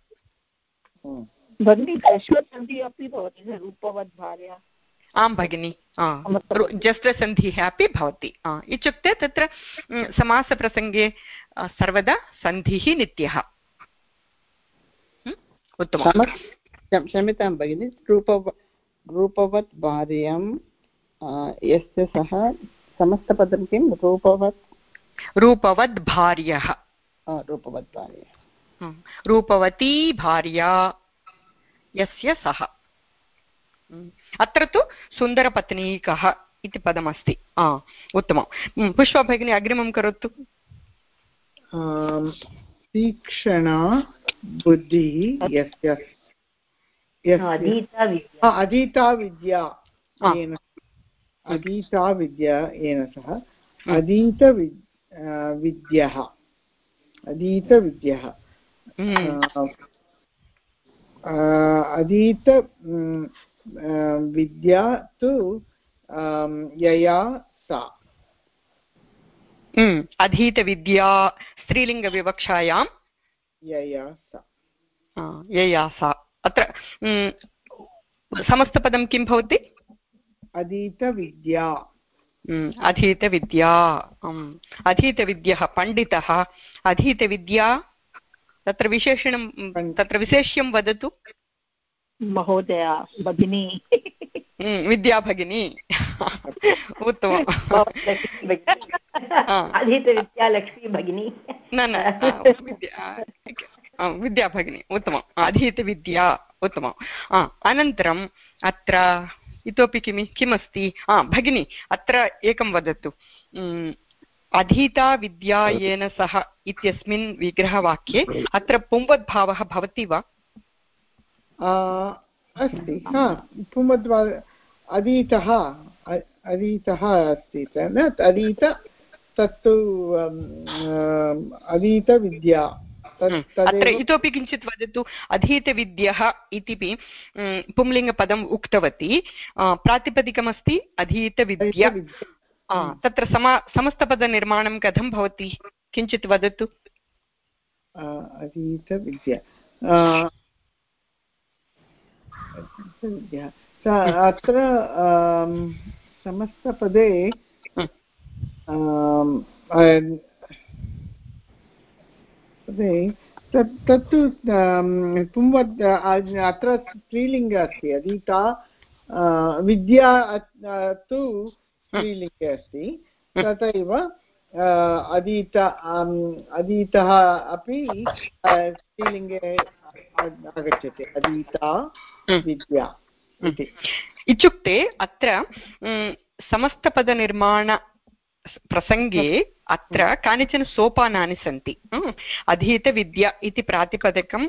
भगिनी दशसन्धिः अपि भवति न रूपवद् भार्या आं भगिनि जस्टसन्धिः अपि भवति। इत्युक्ते तत्र समासप्रसङ्गे सर्वदा सन्धिः नित्यः। म्, उत्तमं क्षम- क्षम- क्षम्यतां भगिनि रूपव रूपवत् भार्यं यस्य सः समस्तपदं किं? रूपवत्? रूपवद् भार्यः। रूपवत् भार्या। म्, रूपवती भार्या यस्य सः। अत्र तु सुन्दरपत्नीकः इति पदमस्ति. आ, उत्तमं पुष्पा भगिनी अग्रिमं करोतु. तीक्ष्णा बुद्धिः यस्य अधीता विद्या अधीता विद्या येन अधीता विद्या येन सह. अधीतविद् विद्यः. अधीतविद्यः. अधीत विद्या तु यया सा अधीतविद्या स्त्रीलिङ्गविवक्षायां यया सा यया सा अत्र समस्तपदं किं भवति अधीतविद्या अधीतविद्या अधीतविद्यः पण्डितः अधीतविद्या तत्र विशेषणं तत्र विशेष्यं वदतु महोदया भगिनी। विद्या भगिनी। उत्तमं लक्ष्मी भगिनी न न विद्या भगिनी उत्तमम्। अधीतविद्या उत्तमम्। अनन्तरम् अत्र इतोपि किमि किमस्ति? आ भगिनी अत्र एकं वदतु। अधीता विद्या येन सह इत्यस्मिन् विग्रहवाक्ये अत्र पुंवद्भावः भवति वा? अस्ति हा पुमद्वा अधीतः अधीतः अस्ति न अधीत तत्तु अधीतविद्या हम्म, अत्र इतोपि किञ्चित् वदतु अधीतविद्यः इति पुंलिङ्गपदम् उक्तवती प्रातिपदिकमस्ति अधीतविद्या। तत्र समा समस्तपदनिर्माणं कथं भवति? किञ्चित् वदतु। अधीतविद्या। अत्र समस्तपदे तदे तत्, तत्तु पुंवद् अत्र स्त्रीलिङ्ग अस्ति, अधीता विद्या तु स्त्रीलिङ्गे अस्ति। तथैव अधीत अधीतः अपि स्त्रीलिङ्गे आगच्छति। अधीता हम्म। विद्या इति। इत्युक्ते अत्र म्, समस्तपदनिर्माण प्रसङ्गे अत्र कानिचन सोपानानि सन्ति। म्, अधीतविद्या इति प्रातिपदिकम्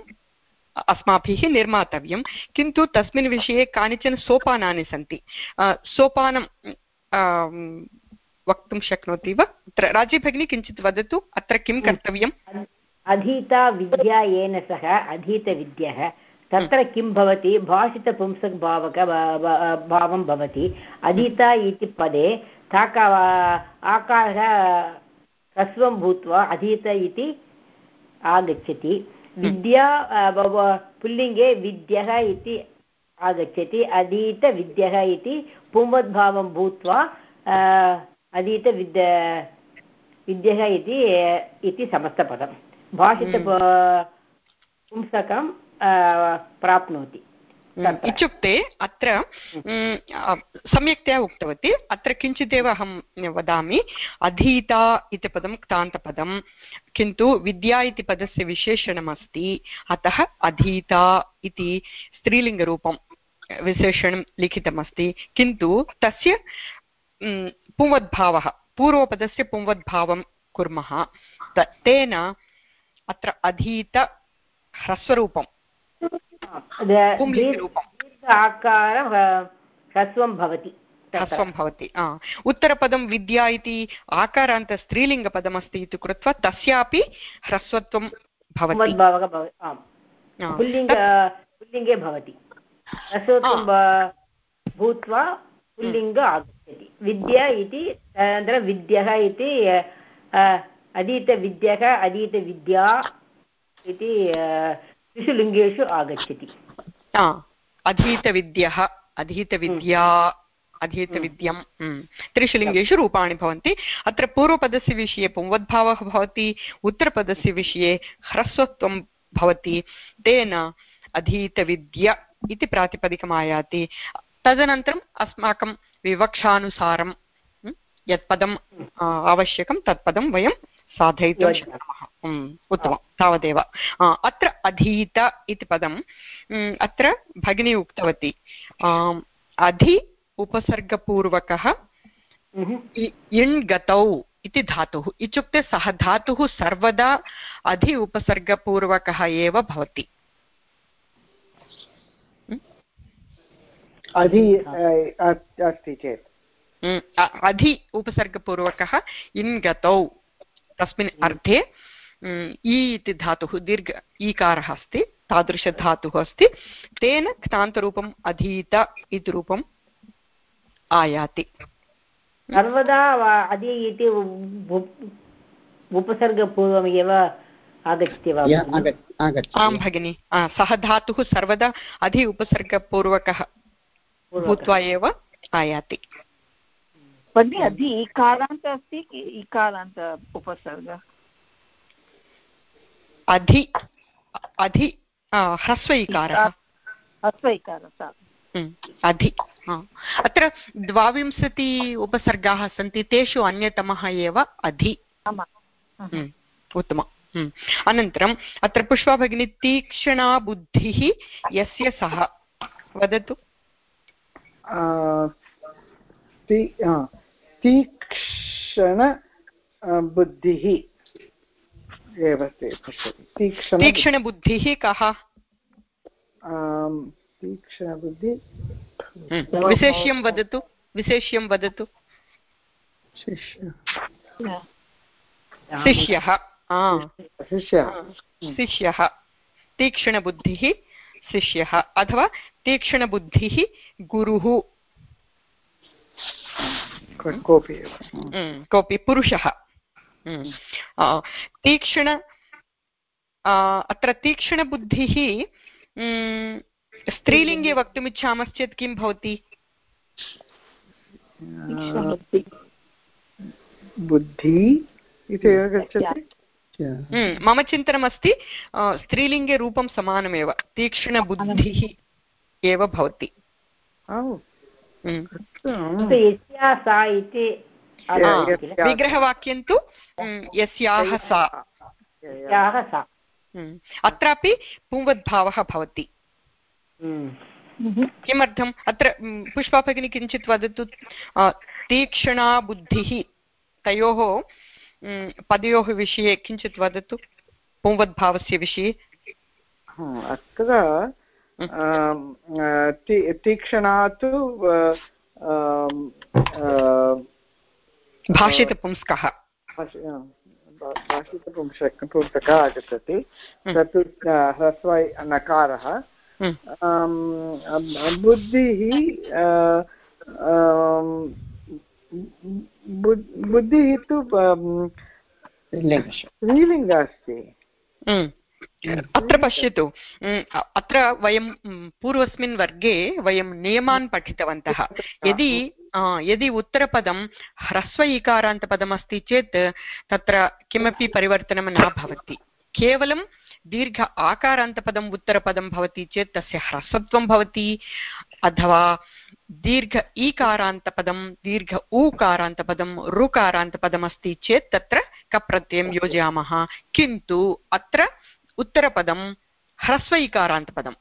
अस्माभिः निर्मातव्यं। किन्तु तस्मिन् विषये कानिचन सोपानानि सन्ति। अ, सोपानं आम्, वक्तुं शक्नोति वा? अत्र राज़ी भगिनी किञ्चित् वदतु अत्र किं कर्तव्यम्? अधीता विद्या येन सह अधीतविद्यः। तत्र किं भवति? भाषितपुंसकभावक भावं भवति। अधीता इति पदे ताका आकारः ह्रस्वं भूत्वा अधीत इति आगच्छति। विद्या ब- ब- पुल्लिङ्गे विद्यः इति आगच्छति। अधीतविद्यः इति पुंवद्भावं भूत्वा अधीतविद्य विद्यः इति इति समस्तपदं भाषित पुंसकं अ, प्राप्नोति। तत्र। इत्युक्ते अत्र सम्यक्तया उक्तवती। अत्र किञ्चिदेव अहं वदामि अधीता इति पदं क्तान्तपदं किन्तु विद्या इति पदस्य विशेषणमस्ति। अतः अधीता इति स्त्रीलिङ्गरूपं विशेषणं लिखितमस्ति। किन्तु तस्य पुंवद्भावः पूर्वपदस्य पुंवद्भावं कुर्मः। तेन अत्र अधीत ह्रस्वरूपं आकारं ह्रस्वं भवति। ह्रस्वं भवति उत्तरपदं विद्या इति आकारान्त स्त्रीलिङ्गपदमस्ति इति कृत्वा तस्यापि ह्रस्वत्वं भवति। पुल्लिङ्ग भवति। भूत्वा पुल्लिङ्ग आगच्छति। विद्या इति अनन्तरं विद्यः इति अधीतविद्यः, अधीतविद्या इति त्रिषु लिङ्गेषु आगच्छति। अधीतविद्यः, अधीतविद्या अधीतविद्यं त्रिषु लिङ्गेषु रूपाणि भवन्ति। अत्र पूर्वपदस्य विषये पुंवद्भावः भवति, उत्तरपदस्य विषये ह्रस्वत्वं भवति, तेन अधीतविद्य इति प्रातिपदिकम् तदनन्तरम् अस्माकं विवक्षानुसारं यत् आवश्यकं तत् पदं वयं साधयितुं। शक्नुमः। उत्तमं। तावदेव। अत्र अधीत इति पदं हम्म, अत्र भगिनी उक्तवती। अधि उपसर्गपूर्वकः इण् गतौ इति धातुः। इत्युक्ते सः धातुः सर्वदा अधि उपसर्गपूर्वकः एव भवति। अधि अस्ति चेत्। अधि उपसर्गपूर्वकः इन् गतौ तस्मिन् अर्थे हम्म, इ इति धातुः दीर्घ ईकारः अस्ति तादृशधातुः अस्ति तेन क्तान्तरूपम् अधीत इति रूपम् आयाति। सर्वदा वा- अदि इति उपसर्गपूर्वमेव आगच्छति वा आं भगिनि? सः धातुः सर्वदा अधि उपसर्गपूर्वकः भूत्वा एव आयाति। भगिनि अधि इकारान्त अस्ति कि इकारान्त उपसर्ग? अधि अधि ह्रस्व इकारः ह्रस्व इकारः हम्म, अधि अत्र द्वाविंशति उपसर्गाः सन्ति तेषु अन्यतमः एव अधि। हम्म, उत्तमम् हम्म। अनन्तरम् अत्र पुष्पा भगिनी तीक्ष्णा बुद्धिः यस्य सः? वदतु। ती- तीक्ष्ण बुद्धिः एव ते पश्यति। तीक्ष्ण तीक्ष्णबुद्धिः कः? तीक्ष्णबुद्धि हम्म, विशेष्यं वदतु विशेष्यं वदतु। शिष्य। शिष्यः शिष्य। शिष्यः। तीक्ष्णबुद्धिः शिष्यः अथवा तीक्ष्णबुद्धिः गुरुः। कोऽपि हम्म, कोऽपि पुरुषः। हम्म, तीक्ष्ण अत्र तीक्ष्णबुद्धिः हम्म, स्त्रीलिङ्गे वक्तुमिच्छामश्चेत् किं भवति? बुद्धि इति मम चिन्तनमस्ति स्त्रीलिङ्गे रूपं समानमेव तीक्ष्णबुद्धिः एव भवति। यस्या सा इति आ, आगच्छति किल? यस्या- विग्रहवाक्यं तु? हम्म, यस्याः सा। हम्म, अत्रापि पुंवद्भावः भवति। हम्म। किमर्थम्? अत्र पुष्पा भगिनी किञ्चित् वदतु। तीक्ष्णा बुद्धिः तयोः पदयोः विषये किञ्चित् वदतु। पुंवद्भावस्य विषये। अत्र ती- तीक्ष्णा तु आ, आम्, भाषितपुंस्कः। भाष- भाषितपुंसक पुस्तकः आगच्छति। हम्म। तत् ह्रस्व नकारः। हम्म, बुद्धिः बुद्धिः तु स्त्रीलिङ्ग अस्ति। हम्म। अत्र पश्यतु अत्र वयं पूर्वस्मिन् वर्गे वयं नियमान् पठितवन्तः। यदि यदि उत्तरपदं ह्रस्व इकारान्तपदमस्ति चेत् तत्र किमपि परिवर्तनं न भवति। केवलं दीर्घ आकारान्तपदम् उत्तरपदं भवति चेत् तस्य ह्रस्वत्वं भवति, अथवा दीर्घ ईकारान्तपदं, दीर्घ ऊकारान्तपदं, ऋकारान्तपदमस्ति चेत् तत्र कप्रत्ययं योजयामः। किन्तु अत्र उत्तरपदं ह्रस्व इकारान्तपदम्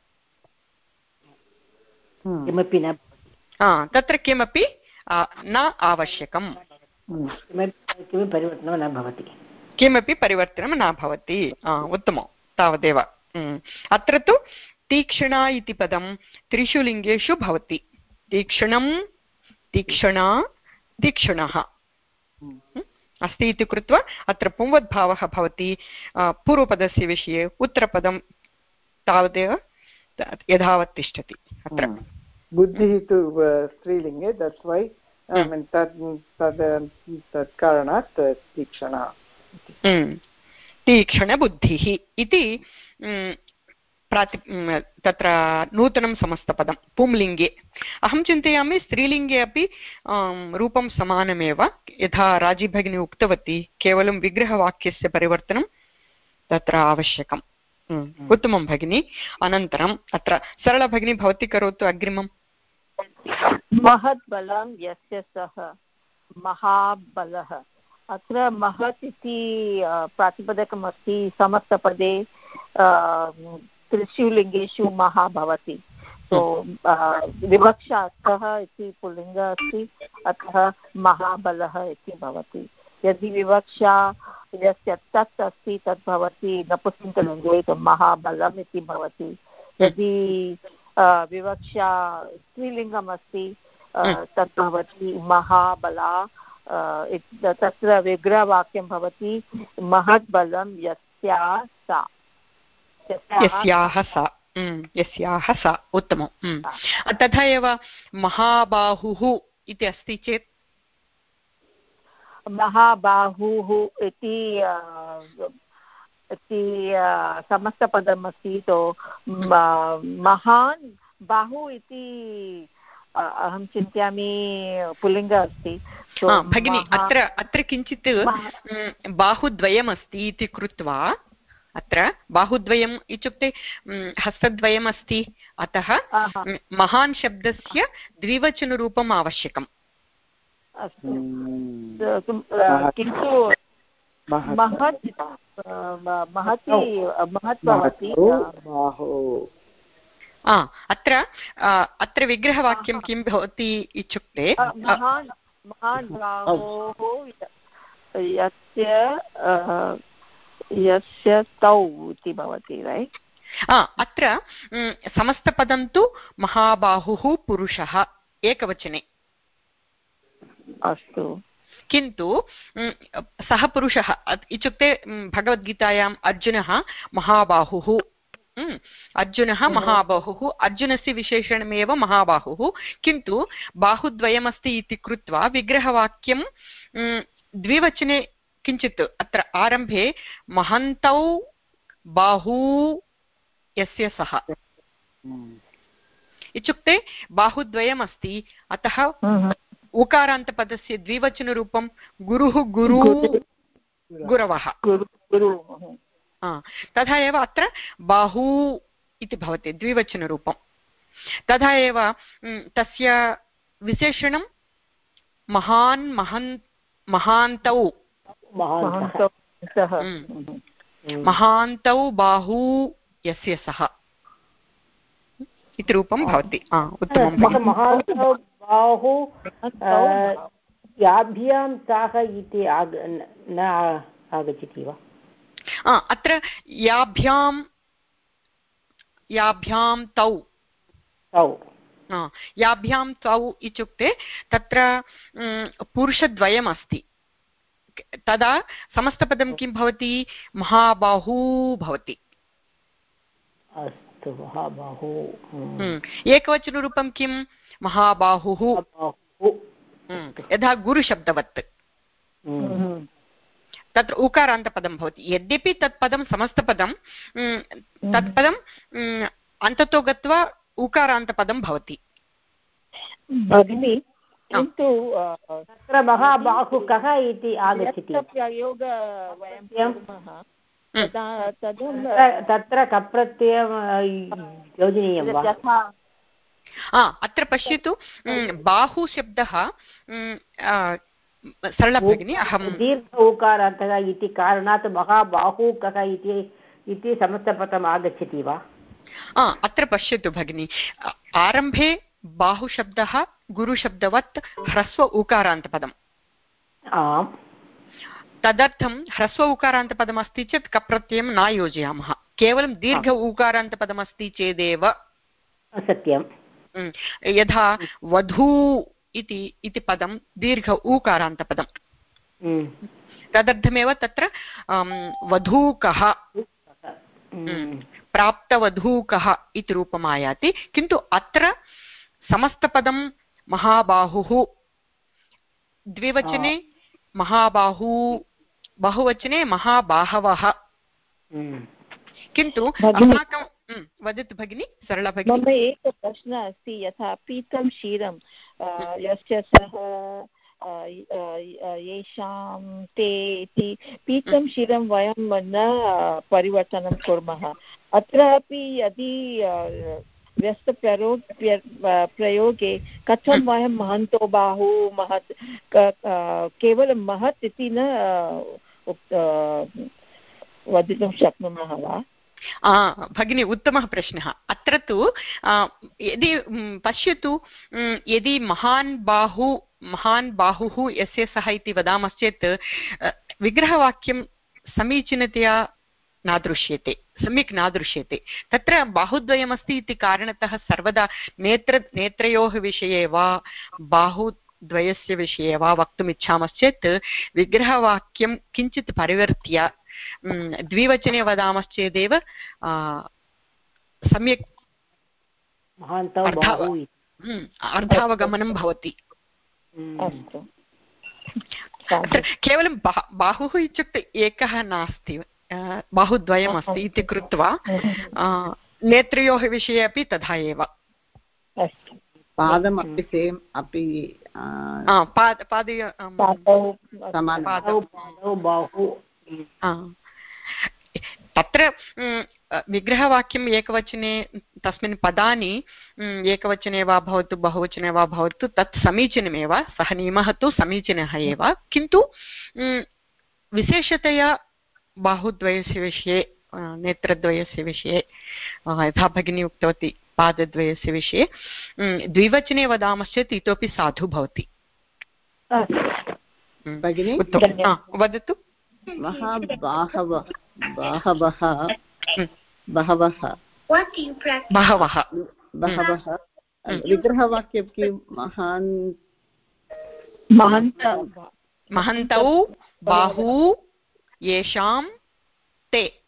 किमपि न तत्र किमपि न आवश्यकम् किमपि किमपि परिवर्तनं न भवति. किमपि परिवर्तनं न भवति. उत्तमं. तावदेव. अत्र तु तीक्ष्णा इति पदं त्रिषु लिङ्गेषु भवति. तीक्ष्णं तीक्ष्णा तीक्ष्णः. अस्ति इति कृत्वा अत्र पुंवद्भावः भवति पूर्वपदस्य विषये उत्तरपदं तावदेव यथावत् तिष्ठति अत्र। बुद्धिः तु स्त्रीलिङ्गे दट्स् वै तद् तद् तत् कारणात् तीक्षणा। तीक्ष्णबुद्धिः इति प्राति तत्र नूतनं समस्तपदं पुंलिङ्गे। अहं चिन्तयामि स्त्रीलिङ्गे अपि रूपं समानमेव। यथा राजीभगिनी उक्तवती केवलं विग्रहवाक्यस्य परिवर्तनं तत्र आवश्यकम्। उत्तमं भगिनि। अनन्तरम् अत्र सरलभगिनी भवती करोतु अग्रिमम्। महत् बलं यस्य सः महाबलः। अत्र महत् इति प्रातिपदकमस्ति समस्तपदे त्रिषु लिङ्गेषु महा भवति। सो विवक्षा सः इति पुल्लिङ्ग अस्ति अतः महाबलः इति भवति। यदि विवक्षा यस्य तत् अस्ति तत् भवति नपुंसकलिङ्गे तु महाबलम् इति भवति। यदि विवक्षा स्त्रीलिङ्गम् अस्ति तत् भवति महाबला तत्र विग्रहवाक्यं भवति महत् बलं यस्या सा। यस्याः सा। यस्याः सा। उत्तमं तथा एव महाबाहुः इति अस्ति चेत्? महाबाहुः इति इति समस्तपदम् अस्ति। तो महान् बाहु इति अहं चिन्तयामि पुल्लिङ्ग अस्ति। भगिनि अत्र अत्र किञ्चित् बाहुद्वयमस्ति इति कृत्वा अत्र बाहुद्वयम् इत्युक्ते हस्तद्वयम् अस्ति अतः महान् शब्दस्य द्विवचनरूपम् आवश्यकम्। किन्तु महत्। महती। महत् अत्र अत्र विग्रहवाक्यं किं भवति इत्युक्ते महान् महान् बाहोः यस्य तौ इति भवति रैट् अत्र समस्तपदं तु महाबाहुः पुरुषः एकवचने। अस्तु। किन्तु सः पुरुषः इत्युक्ते भगवद्गीतायाम् अर्जुनः महाबाहुः अर्जुनः महाबाहुः अर्जुनस्य विशेषणमेव महाबाहुः। किन्तु बाहुद्वयमस्ति इति कृत्वा विग्रहवाक्यं द्विवचने किञ्चित् अत्र आरम्भे महन्तौ बाहू यस्य सः। इत्युक्ते बाहुद्वयमस्ति। अतः उकारान्तपदस्य द्विवचनरूपं गुरुः गुरु गुरवः। तथा एव अत्र बाहू इति भवति द्विवचनरूपं। तथा एव तस्य विशेषणं महान् महन् महान्तौ महान्तौ। बाहू यस्य सः। इति रूपं भवति। बाहु याभ्यां ताः इति न आगच्छति वा? अत्र याभ्यां याभ्यां तौ। तौ याभ्यां तौ इत्युक्ते तत्र पुरुषद्वयमस्ति। तदा समस्तपदं किं भवति? महाबाहू भवति। अस्तु महाबाहू। एकवचनरूपं किं? महाबाहुः। यथा गुरुशब्दवत्। तत्र उकारान्तपदं भवति। यद्यपि तत् पदं समस्तपदं तत् पदम् अन्ततो गत्वा उकारान्तपदं भवति। भगिनि किन्तु तत्र महाबाहु कः इति आगच्छति? प्रयोग तदा तत्र- कप्रत्ययं योजनीयं वा? अत्र पश्यतु बाहुशब्दः सरला भगिनी अहं दीर्घ उकारान्तः इति कारणात् महाबाहु कः इति इति समस्तपदम् आगच्छति वा? अत्र पश्यतु भगिनि आरम्भे बाहुशब्दः गुरुशब्दवत् ह्रस्व उकारान्तपदम्। तदर्थं ह्रस्व उकारान्तपदमस्ति चेत् कप्रत्ययं न योजयामः। केवलं दीर्घ उकारान्तपदमस्ति चेदेव। सत्यं यथा वधू इति इति पदं दीर्घ ऊकारान्तपदं। तदर्थमेव तत्र वधूकः। प्राप्तवधूकः इति रूपम् आयाति किन्तु अत्र समस्तपदं महाबाहुः। द्विवचने महाबाहू बहुवचने महाबाहवः। हम्म। किन्तु अस्माकं वदतु भगिनि सरला भगिनि। मम एकः प्रश्नः अस्ति यथा पीतं क्षीरं यस्य सः येषां ते इति पीतं क्षीरं वयं न परिवर्तनं कुर्मः। अत्रापि यदि व्यस्तप्रयो प्य- प्रयोगे कथं वयं महन्तो बाहु महत् केवलं महत् इति न वदितुं शक्नुमः वा? भगिनी उत्तमः प्रश्नः। अत्र तु यदि पश्यतु यदि महान् बाहु महान् बाहुः यस्य सः इति वदामश्चेत् विग्रहवाक्यं समीचीनतया न दृश्यते सम्यक् न दृश्यते तत्र बाहुद्वयमस्ति इति कारणतः सर्वदा नेत्र नेत्रयोः विषये वा बाहुद्वयस्य विषये वा वक्तुम् इच्छामश्चेत् विग्रहवाक्यं किञ्चित् परिवर्त्य द्विवचने वदामश्चेदेव सम्यक् अर्थावगमनं भवति। अस्तु। केवलं बाहुः इत्युक्ते एकः नास्ति। बाहुद्वयम् अस्ति इति कृत्वा [laughs] नेत्रयोः विषये अपि तथा एव। पादमपि सेम् अपि आ, आ, पाद पादय आम्, पादौ समानं। पादौ पादौ बाहु। आ. तत्र विग्रहवाक्यम् एकवचने तस्मिन् पदानि एकवचने वा भवतु बहुवचने वा भवतु तत् समीचीनमेव सः नियमः तु समीचीनः एव। किन्तु विशेषतया बाहुद्वयस्य विषये नेत्रद्वयस्य विषये यथा भगिनी उक्तवती पादद्वयस्य विषये द्विवचने वदामश्चेत् इतोपि साधु भवति। भगिनि? वदतु। बहवः। बहवः। बहवः। विग्रहवाक्यं किं? महान् महन्त। महन्तौ बाहू येषां ते।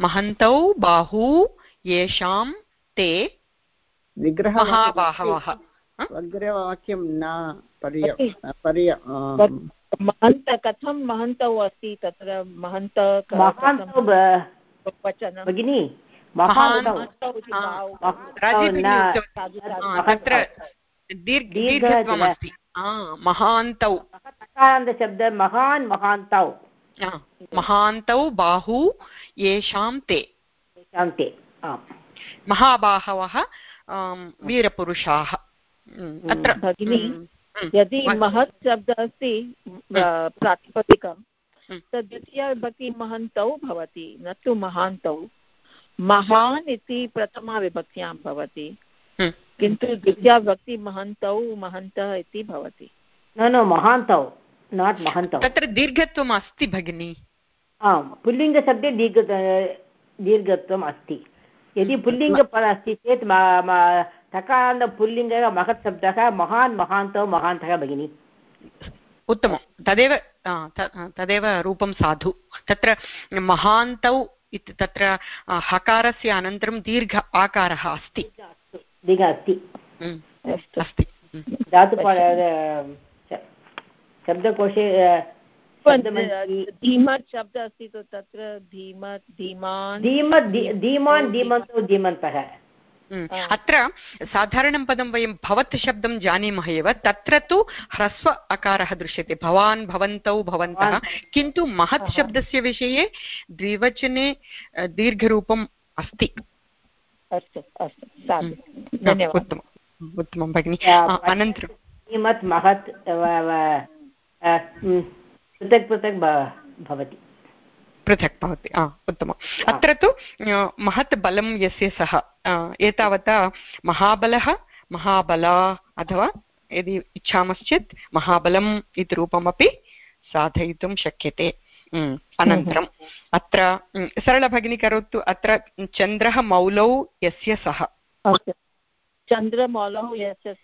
महन्त बाहू येषां ते। विग्रहवाक्यं महाबाहवः। आ? विग्रहवाक्यं न महन्त कथं महन्तौ अस्ति? तत्र महन्त भगिनी साधु- तत्र दीर्घ दीर्घ- दीर्घत्वमस्ति। महान्तौ तकारान्तशब्द महान् महान्तौ महान्तौ बाहू येषां ते तेषां ते महाबाहवः वीरपुरुषाः अत्र भगिनी यदि महत् शब्दः अस्ति प्रातिपदिकं हम्म। तद् द्वितीयविभक्ति महन्तौ भवति न तु महान्तौ। महान् इति प्रथमाविभक्त्यां भवति। किन्तु द्वितीयाविभक्ति महन्तौ महन्तः इति भवति। न न महान्तौ नाट् महान्तौ। तत्र दीर्घत्वम् अस्ति भगिनी। आम् पुल्लिङ्गशब्दे दीर्घ दीर्घत्वम् अस्ति। यदि पुल्लिङ्गपद अस्ति चेत् म- म- तकारान्तपुल्लिङ्गः महत् शब्दः महान् महान्तौ महान्तः भगिनि। उत्तमं। तदेव तदेव रूपं साधु। तत्र महान्तौ इति तत्र हकारस्य अनन्तरं दीर्घ आकारः अस्ति। दीर्घ अस्ति। म्, अस्तु धातुपाल श- शब्दकोशे धीमत् शब्दः अस्ति तु तत्र धीमत् धीमान् धीमत् धीमान् धीमन्तौ धीमन्तः। हम्म। अत्र साधारणं पदं वयं भवत् शब्दं जानीमः एव तत्र तु ह्रस्व अकारः दृश्यते। भवान् भवन्तौ भवन्तः। किन्तु महत् शब्दस्य विषये द्विवचने दीर्घरूपम् अस्ति। अस्तु अस्तु साधु। हम्म। धन्यवादः। उत्तमम् उत्तमं भगिनि। अनन्तरं। श्रीमत् महत् व- व- अ, म्, पृथक् पृथक् भवति। पृथक् भवति उत्तमम्। अत्र तु महत् बलं यस्य सः एतावता महाबलः महाबला अथवा यदि इच्छामश्चेत् महाबलम् इति रूपमपि साधयितुं शक्यते। अनन्तरम् अत्र सरलभगिनी करोतु अत्र चन्द्रः मौलौ यस्य सः चन्द्रमौलौ यस्य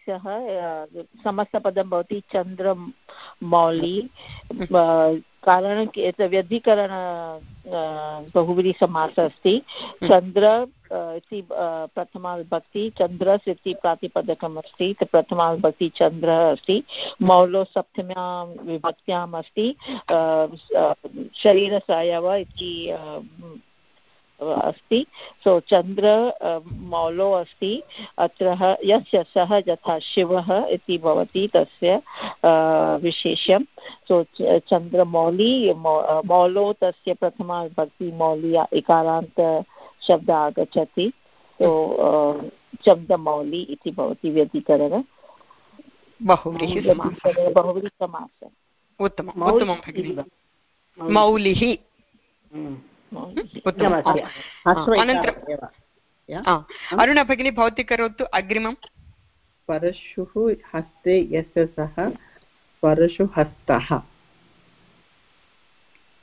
समस्तपदं भवति चन्द्रमौली। कारणं व्यधिकरण बहुव्रीहिसमासः अस्ति। चन्द्र अ, इति प्रथमाविभक्ति चन्द्रस् इति प्रातिपदकम् अस्ति त- प्रथमाविभक्ति चन्द्रः अस्ति। मौलो सप्तम्यां विभक्त्याम् अस्ति। शरीरसायव इति अस्ति। सो चन्द्र मौलो अस्ति। अत्र यस्य सः यथा शिवः इति भवति तस्य अ, विशेषं सो चन्द्रमौली मौलो तस्य प्रथमा विभक्ति मौली इकारान्त शब्दः आगच्छति। सो चन्द्रमौली इति भवति व्यतिकरण। बहुव्रीहिसमासः उत्तमम् उत्तमं भगिनि। मौलिः अनन्तरं- या? अरुणा भगिनी भवती करोतु अग्रिमं परशुः हस्ते यस्य सः परशुहस्तः।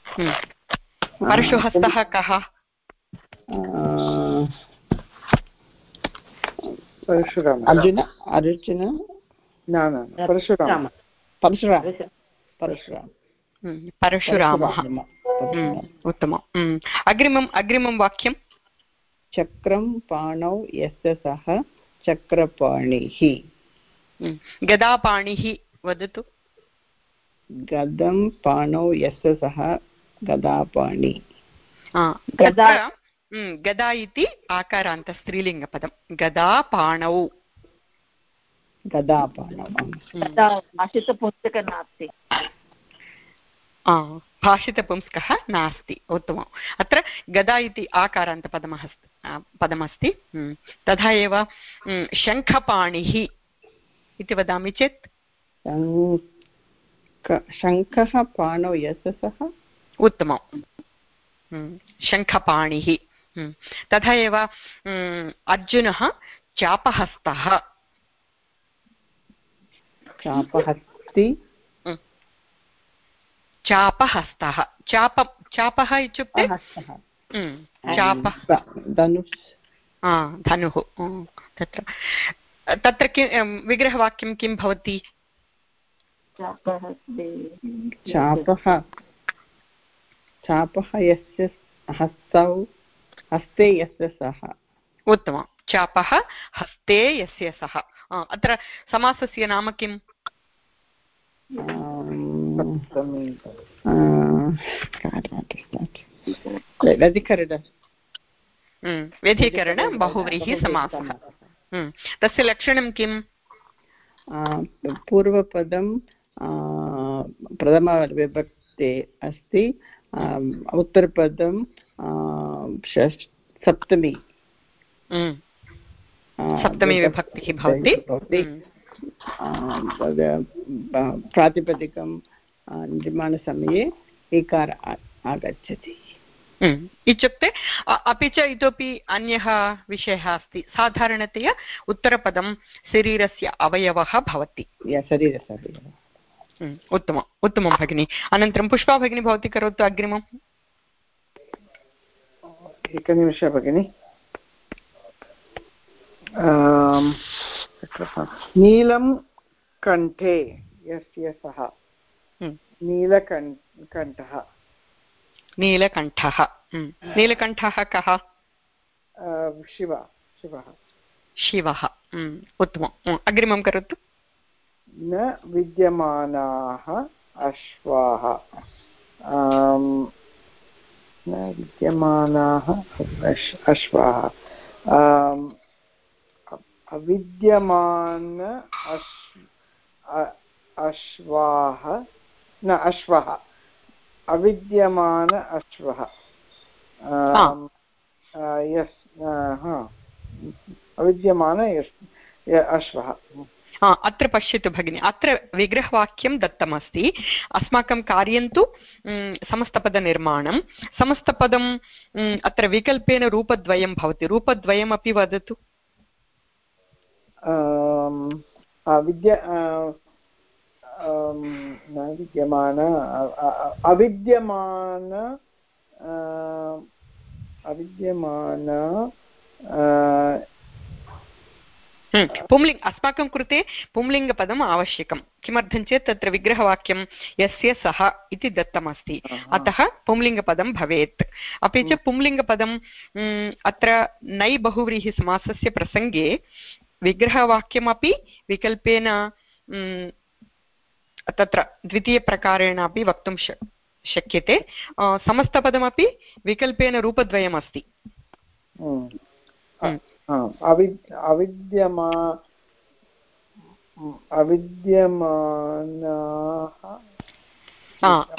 हम्म। परशुहस्तः कः? परशुराम। अर्जुन अर्जुन? न न न, परशुराम। परशुराम। परशुराम हम्म, परशुरामः. हम्म, उत्तमम् हम्म, अग्रिमम् अग्रिमं वाक्यं चक्रं पाणौ यस्य सः चक्रपाणिः हम्म, गदापाणिः वदतु गदं पाणौ यस्य सः गदापाणि आ, गदा- तत्र, हम्म, गदा इति आकारान्त स्त्रीलिङ्गपदं गदापाणौ गदापाणौ आम्. तथा भाषितपुस्तकं नास्ति आ, भाषितपुंस्कः नास्ति उत्तमम् अत्र गदा इति आकारान्तपदमः पदमस्ति। हम्म, तथा एव हम्म, शङ्खपाणिः इति वदामि चेत्? शङ्खः पाणौ यस्य सः उत्तमम् हम्म, शङ्खपाणिः। तथा एव अर्जुनः चापहस्तः। चापहस्ति। चापहस्तः। चाप चापः इत्युक्ते? हस्तः चाप। धनुः। तत्र। तत्र किं विग्रहवाक्यं किं भवति? चापः चापः। यस्य हस्तौ हस्ते यस्य सः। उत्तमं चापः हस्ते यस्य सः। अत्र समासस्य नाम किम्? God, what is that? व्यधिकरण। हम्म, व्यधिकरण बहुव्रीहिसमासः हम्म, तस्य लक्षणं किम्? पूर्वपदं प्रथमविभक्ते अस्ति। उत्तरपदं सप्तमी। हम्म, सप्तमी विभक्तिः भवति। प्रातिपदिकं निर्माणसमये एकार आगच्छति। हम्म, इत्युक्ते अपि च इतोपि अन्यः विषयः अस्ति। साधारणतया उत्तरपदं शरीरस्य अवयवः भवति। या शरीरस्य हम्म, उत्तमम्। उत्तमं भगिनि। अनन्तरं पुष्पा भगिनी भवती करोतु अग्रिमम्। एकनिमिष भगिनि। नीलं कण्ठे यस्य सः नीलकण् कण्ठः नीलकण्ठः। नीलकण्ठः कः? शिव शिवः। शिवः। हम्म, उत्तमम्। अग्रिमं करोतु। न विद्यमानाः अश्वाः। न विद्यमानाः अश्वाः। अविद्यमान अश् अश्वाः न अश्वः। अविद्यमान अश्वः। यस्. अविद्यमान यस् अश्वः। हा, अत्र पश्यतु भगिनि। अत्र विग्रहवाक्यं दत्तमस्ति। अस्माकं कार्यं तु समस्तपदनिर्माणं। समस्तपदं म्, अत्र विकल्पेन रूपद्वयं भवति। रूपद्वयमपि वदतु। न विद्यमान अविद्यमान अविद्यमान पुंलिङ्ग् अस्माकं कृते पुंलिङ्गपदम् आवश्यकं। किमर्थं चेत् तत्र विग्रहवाक्यं यस्य सः इति दत्तमस्ति। अतः पुंलिङ्गपदं भवेत्। अपि च पुंलिङ्गपदं म्, अत्र नै बहुव्रीहिसमासस्य प्रसङ्गे विग्रहवाक्यमपि विकल्पेन तत्र द्वितीयप्रकारेण अपि वक्तुं शक्यते। समस्तपदमपि विकल्पेन. आम्, अवि अविद्यमा अविद्यमानाः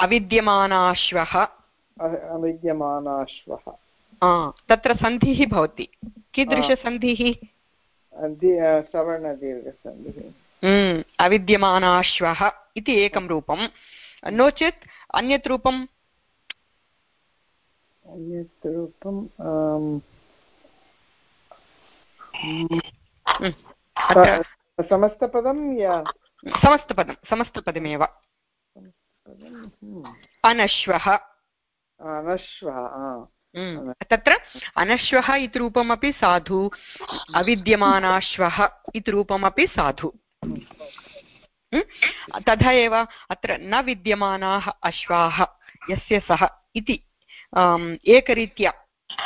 अविद्यमानाश्वः। अविद्यमानाश्वः। तत्र सन्धिः भवति। कीदृशसन्धिः अविद्यमानाश्वः। इति एकं रूपं नो चेत् अन्यत् रूपं? अन्यत् रूपम् अत्र स- समस्तपदं समस्तपदं समस्तपदमेव. अनश्वः। अनश्वः तत्र अनश्वः इति रूपमपि साधु अविद्यमानाश्वः इति रूपमपि साधु? तथा एव अत्र न विद्यमानाः अश्वाः यस्य सः इति। एकरीत्या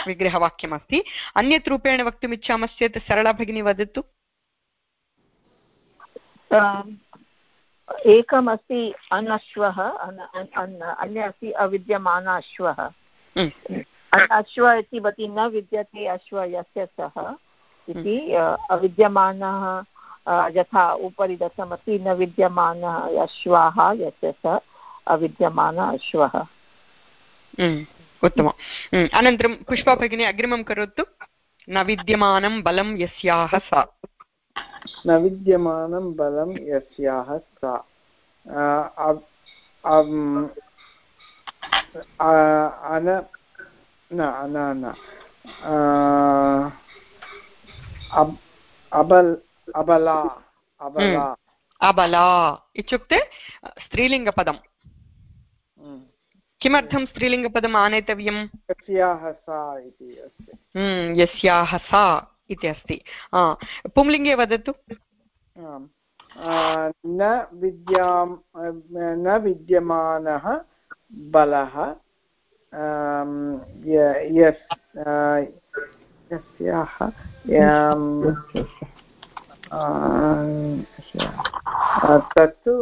विग्रहवाक्यमस्ति। अन्यत् रूपेण वक्तुमिच्छामश्चेत् सरला भगिनी वदतु। एकमस्ति अनश्वः अन- अन- अन- अन्य अस्ति अविद्यमान अश्वः इति वदति न विद्यते अश्व यस्य सः इति अविद्यमानः यथा उपरि दत्तमस्ति न विद्यमानः अश्वाः यस्य सः अविद्यमान अश्वः। उत्तमम्। अनन्तरं पुष्पा भगिनी अग्रिमं करोतु। न विद्यमानं बलं यस्याः सा। न विद्यमानं बलं यस्याः सा। आ, अम्, आ- अन न न न। अबल् अबला अबला. अबला. इत्युक्ते स्त्रीलिङ्गपदं. किमर्थं स्त्रीलिङ्गपदम् आनेतव्यं यस्याः सा इति अस्ति. यस्याः सा इति अस्ति. पुंलिङ्गे वदतु. न विद्यां न विद्यमानः बलः यस्याः तत्तु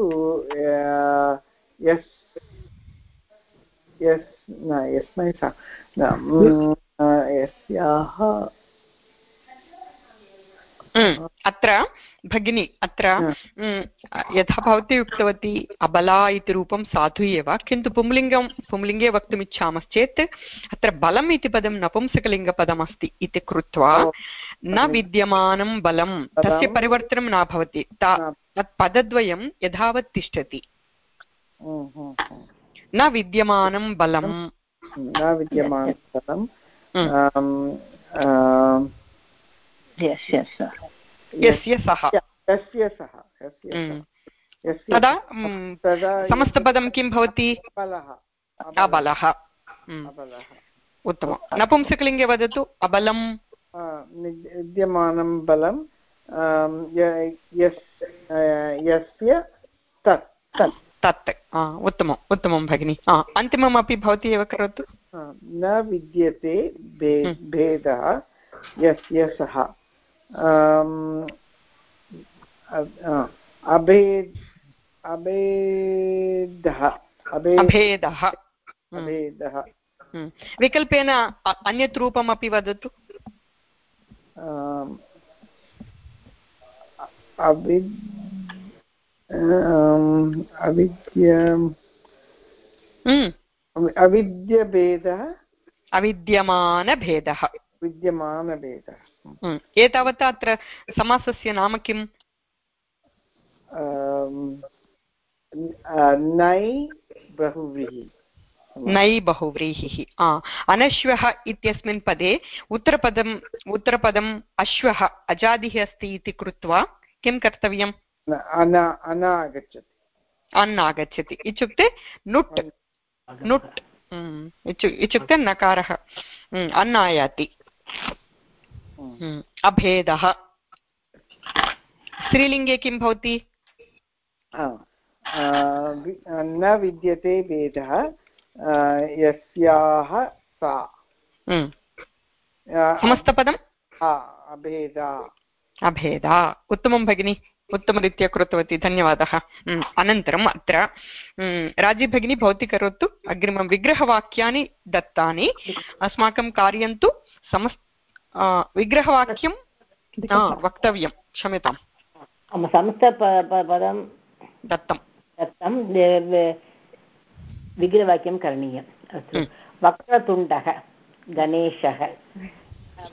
यस् यस् न यस्मै सा यस्याः अत्र भगिनी अत्र म्, यथा भवती उक्तवती अबला इति रूपं साधु एव किन्तु पुंलिङ्गं पुंलिङ्गे वक्तुमिच्छामश्चेत् अत्र बलम् इति पदं नपुंसकलिङ्गपदमस्ति इति कृत्वा न विद्यमानं बलं तस्य परिवर्तनं न भवति तत् पदद्वयं यथावत् तिष्ठति। हम्म, हम्म. न विद्यमानं बलं न विद्यमानं यस्य सः यस्य सः यस्य सः यस्य म्, सः, यस्य तदा तदा समस्तपदं किं भवति? अबलः. अबलः. उत्तमं. नपुंसकलिङ्गे वदतु अबलं. विद्यमानं बलं आ, यस्य तत् तत्. तत्. उत्तमम् उत्तमं भगिनि. अन्तिममपि भवती एव करोतु? न विद्यते हम्म। भेदः यस्य सः. अ- अभेद अभेदः अभेद अभेदः। म्, अभेदः। विकल्पेन अन्यत् रूपमपि वदतु। हम्म, अविद्यभेदः। अविद्यमानभेदः। विद्यमानभेदः हम्म, एतावता अत्र समासस्य नाम किम्? नै बहुव्रीहि। नै बहुव्रीहिः। अनश्वः इत्यस्मिन् पदे उत्तरपदम् उत्तरपदम् अश्वः अजादिः अस्ति इति कृत्वा किं कर्तव्यम्? अनागच्छति अन् आगच्छति इत्युक्ते नुट्। नुट्। हम्म, इत्युक्ते नकारः। हम्म, अन् आयाति हम्म, अभेदः। स्त्रीलिङ्गे किं भवति? हा. अ, वि- न विद्यते भेदः। अ, यस्याः सा। हम्म, अ, समस्तपदम्? हा, अभेदा। अभेदा। उत्तमं भगिनि। उत्तमरीत्या कृतवती। धन्यवादः। हम्म, अनन्तरम् अत्र हम्म, राज़ी भगिनी भवती करोतु। अग्रिमं विग्रहवाक्यानि दत्तानि। अस्माकं कार्यं तु समस् विग्रहवाक्यं वक्तव्यं क्षम्यताम्। समस्तपदं दत्तं दत्तं विग्रहवाक्यं करणीयम्। अस्तु। हम्म. वक्रतुण्डः गणेशः।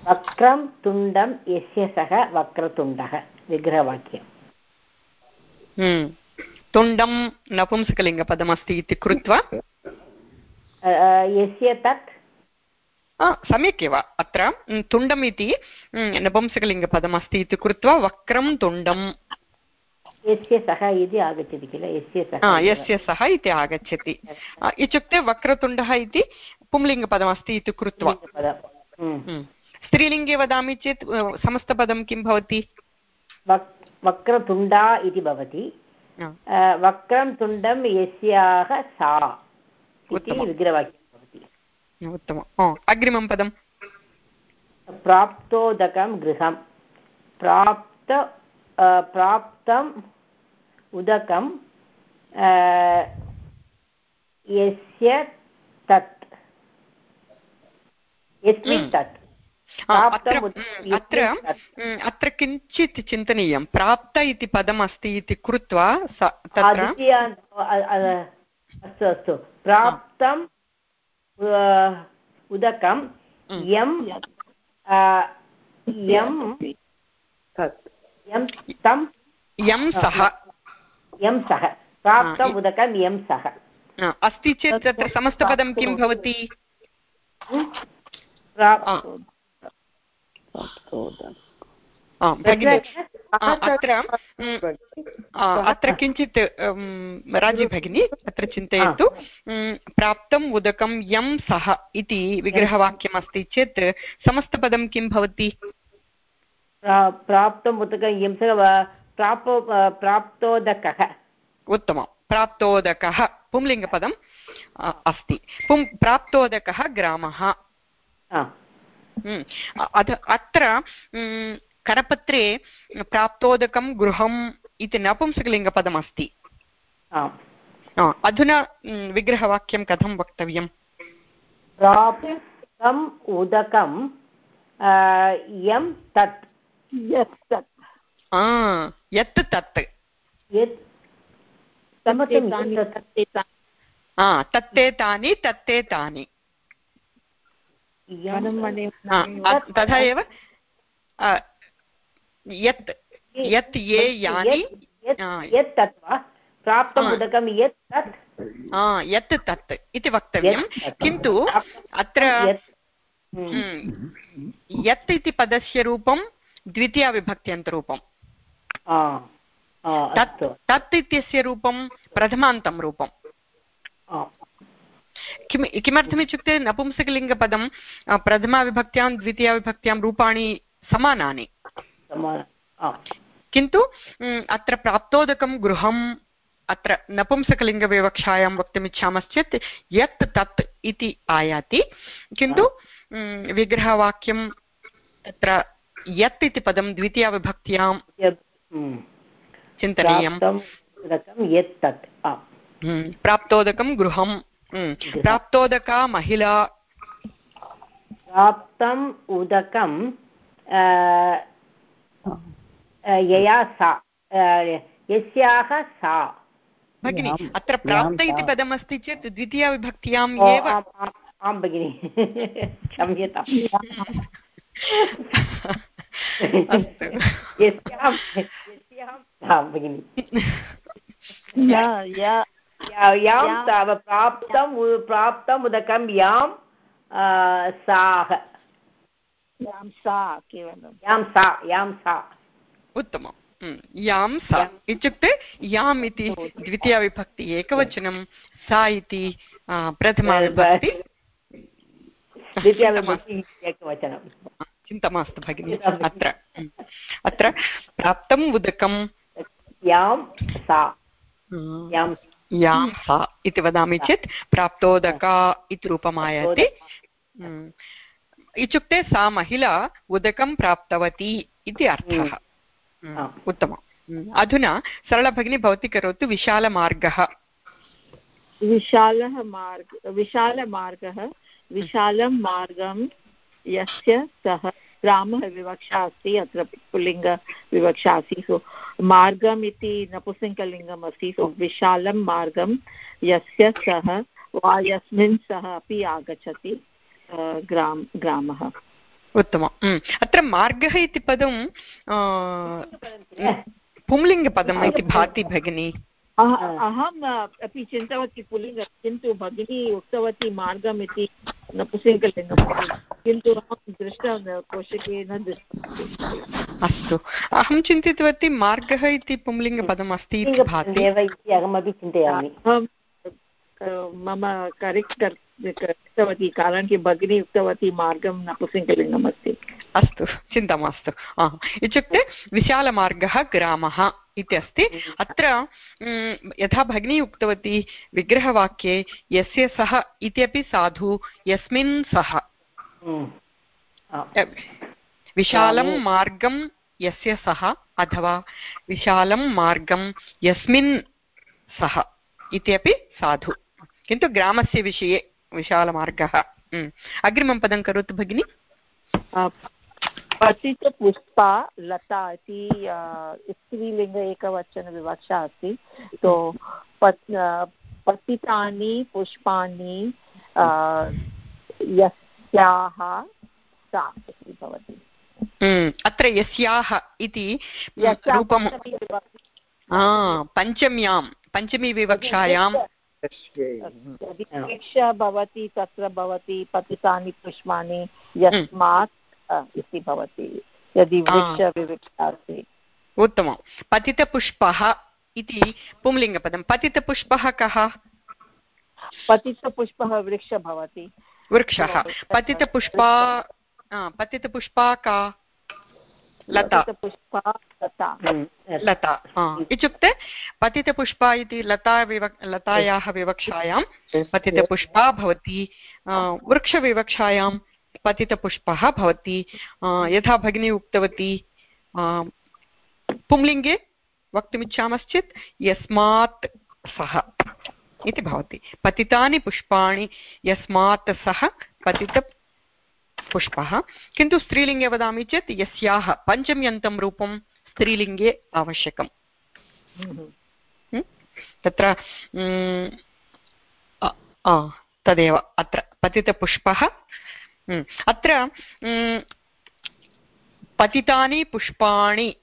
वक्रं तुण्डं यस्य सः वक्रतुण्डः विग्रहवाक्यं हम्म, तुण्डं नपुंसकलिङ्गपदमस्ति इति कृत्वा? यस्य तत् सम्यक् एव अत्र तुण्डम् इति म्, नपुंसकलिङ्गपदमस्ति इति कृत्वा वक्रं तुण्डं यस्य सः इति आगच्छति किल यस्य सः इति यस्य सः इति आगच्छति इत्युक्ते वक्रतुण्डः इति पुंलिङ्गपदमस्ति इति कृत्वा। स्त्रीलिङ्गे वदामि चेत् समस्तपदं किं भवति वक्रतुण्डा इति भवति वक्रं तुण्डं यस्याः सा इति उत्तमम्। उत्तमम्। अग्रिमं पदं प्राप्तोदकं गृहं प्राप्त प्राप्तम् उदकं यस्य तत्। यस्मिन् हम्म। तत्। अत्र प्राप्तम् उत- म्, अत्र किञ्चित् चिन्तनीयं। प्राप्त इति पदमस्ति इति कृत्वा अस्तु अस्तु। प्राप्तं उदकं। यं यं यं तं यं सः। यं सः। प्राप्तम् उदकं यं सः। अस्ति चेत् तत्र समस्तपदं किं भवति? प्रा- आ, आ, भगिनि आ, अत्र अत्र किञ्चित् राज़ी भगिनी अत्र चिन्तयतु प्राप्तम् उदकं यं सः इति विग्रहवाक्यमस्ति चेत् समस्तपदं किं भवति प्राप्तम् उदकं यं सः वा- प्रापो अ, प्राप्तोदकः उत्तमं प्राप्तोदकः पुंलिङ्गपदम् अस्ति पुं प्राप्तोदकः ग्रामः अत्र करपत्रे प्राप्तोदकं गृहम् इति नपुंसकलिङ्गपदमस्ति। अधुना विग्रहवाक्यं कथं वक्तव्यं? प्राप्तम् उदकं यं तत्। यत् तत्। यत् तत्? तत्ते तानि तत्ते तानि। तथा एव। यत् यत् ये यानि यत्- तत् वा प्राप्तम् आ. उदकं यत् तत्। आ, यत् तत् इति वक्तव्यं। किन्तु अत्र यत्। हम्म. हम्म, यत् इति पदस्य रूपं आ, तत् तत् इत्यस्य रूपं प्रथमान्तं रूपम्। आ, किम् किमर्थमित्युक्ते नपुंसकलिङ्गपदं प्रथमाविभक्त्यां द्वितीयाविभक्त्यां रूपाणि समानानि? किन्तु अत्र प्राप्तोदकं गृहम् अत्र नपुंसकलिङ्गविवक्षायां वक्तुमिच्छामश्चेत् यत् तत् इति आयाति। किन्तु विग्रहवाक्यं तत्र यत् इति पदं द्वितीयाविभक्त्यां. चिन्तनीयं यत् तत्। प्राप्तोदकं गृहं प्राप्तोदका महिला प्राप्तम् उदकं यया सा यस्याः सा। भगिनि अत्र प्राप्त इति पदमस्ति चेत् द्वितीयाविभक्त्याम् एव आं भगिनि। [laughs] क्षम्यताम्। या या। या- यां यां- प्राप्तम् उ- प्राप्तम् उदकं यां साः। यां सा केवलं यां सा यां सा उत्तमं यां सा इत्युक्ते याम् इति द्वितीयाविभक्ति एकवचनं सा इति प्रथमाविभक्ति चिन्ता मास्तु. भगिनि. अत्र हम्म, अत्र प्राप्तम् उदकं यां सा यां यां सा इति वदामि चेत् प्राप्तोदका इति रूपमायाति. हम्म, इत्युक्ते सा महिला उदकं प्राप्तवती इति अर्थः। हम्म, उत्तमम्। हम्म, अधुना सरलभगिनी भवती करोतु विशालमार्गः। विशालः मार्ग विशालमार्गः विशालं मार्गं यस्य सः ग्रामः विवक्षा अस्ति अत्र पुल्लिङ्गविवक्षा अस्ति। सो मार्गम् इति नपुंसकलिङ्गम् अस्ति। सो विशालं मार्गं यस्य सः वा यस्मिन् सः अपि आगच्छति। ग्राम ग्रामः। उत्तमम्। अत्र मार्गः इति पदं पुंलिङ्गपदम् इति भाति भगिनी। अह- अहम् अपि चिन्तितवती पुल्लिङ्ग किन्तु भगिनी उक्तवती मार्गम् इति नपुंसकलिङ्गम् किन्तु अहं दृष्टं कोशके न दृष्टवती। अस्तु। अहं चिन्तितवती मार्गः इति पुंलिङ्गपदम् अस्ति इति भाति। एव इति अहमपि चिन्तयामि। मम करेक्ट् कृतवती कारणं कि भगिनी उक्तवती मार्गं नपुंसकलिङ्गम् अस्ति। अस्तु चिन्ता मास्तु। आ, इत्युक्ते विशालमार्गः ग्रामः इति अस्ति। अत्र यथा भगिनी उक्तवती विग्रहवाक्ये यस्य सः इत्यपि साधु यस्मिन् सः। विशालं मार्गं यस्य सः अथवा विशालं मार्गं यस्मिन् सः इत्यपि साधु। किन्तु ग्रामस्य विषये विशालमार्गः। म्. अग्रिमं पदं करोतु भगिनि। पतितपुष्पा लता इति स्त्रीलिङ्ग एकवचनविवक्षा अस्ति। तो पत् पतितानि पुष्पाणि यस्याः सा इति भवति। अत्र यस्याः इति रूपं पञ्चम्यां पञ्चमीविवक्षायां यदि वृक्ष भवति तत्र भवति पतितानि पुष्पाणि यस्मात् इति भवति। यदि. वृक्षविवक्षा अस्ति। उत्तमं। पतितपुष्पः इति पुंलिङ्गपदं। पतितपुष्पः कः? पतितपुष्पः वृक्ष भवति। वृक्षः। पतितपुष्पा पतितपुष्पा का? लता। हम्म. लता आ, इत्युक्ते पतितपुष्पा इति लता विवक् लतायाः विवक्षायां पतितपुष्पा भवति वृक्षविवक्षायां पतितपुष्पः भवति यथा भगिनी उक्तवती पुंलिङ्गे वक्तुमिच्छामश्चेत् यस्मात् सः इति भवति। पतितानि पुष्पाणि यस्मात् सः पतितपुष्पः किन्तु स्त्रीलिङ्गे वदामि चेत् यस्याः पञ्चम्यन्तं रूपं स्त्रीलिङ्गे आवश्यकम्। हं? तत्र म्, आ, तदेव अत्र पतितपुष्पः। अत्र पतितानि पुष्पाणि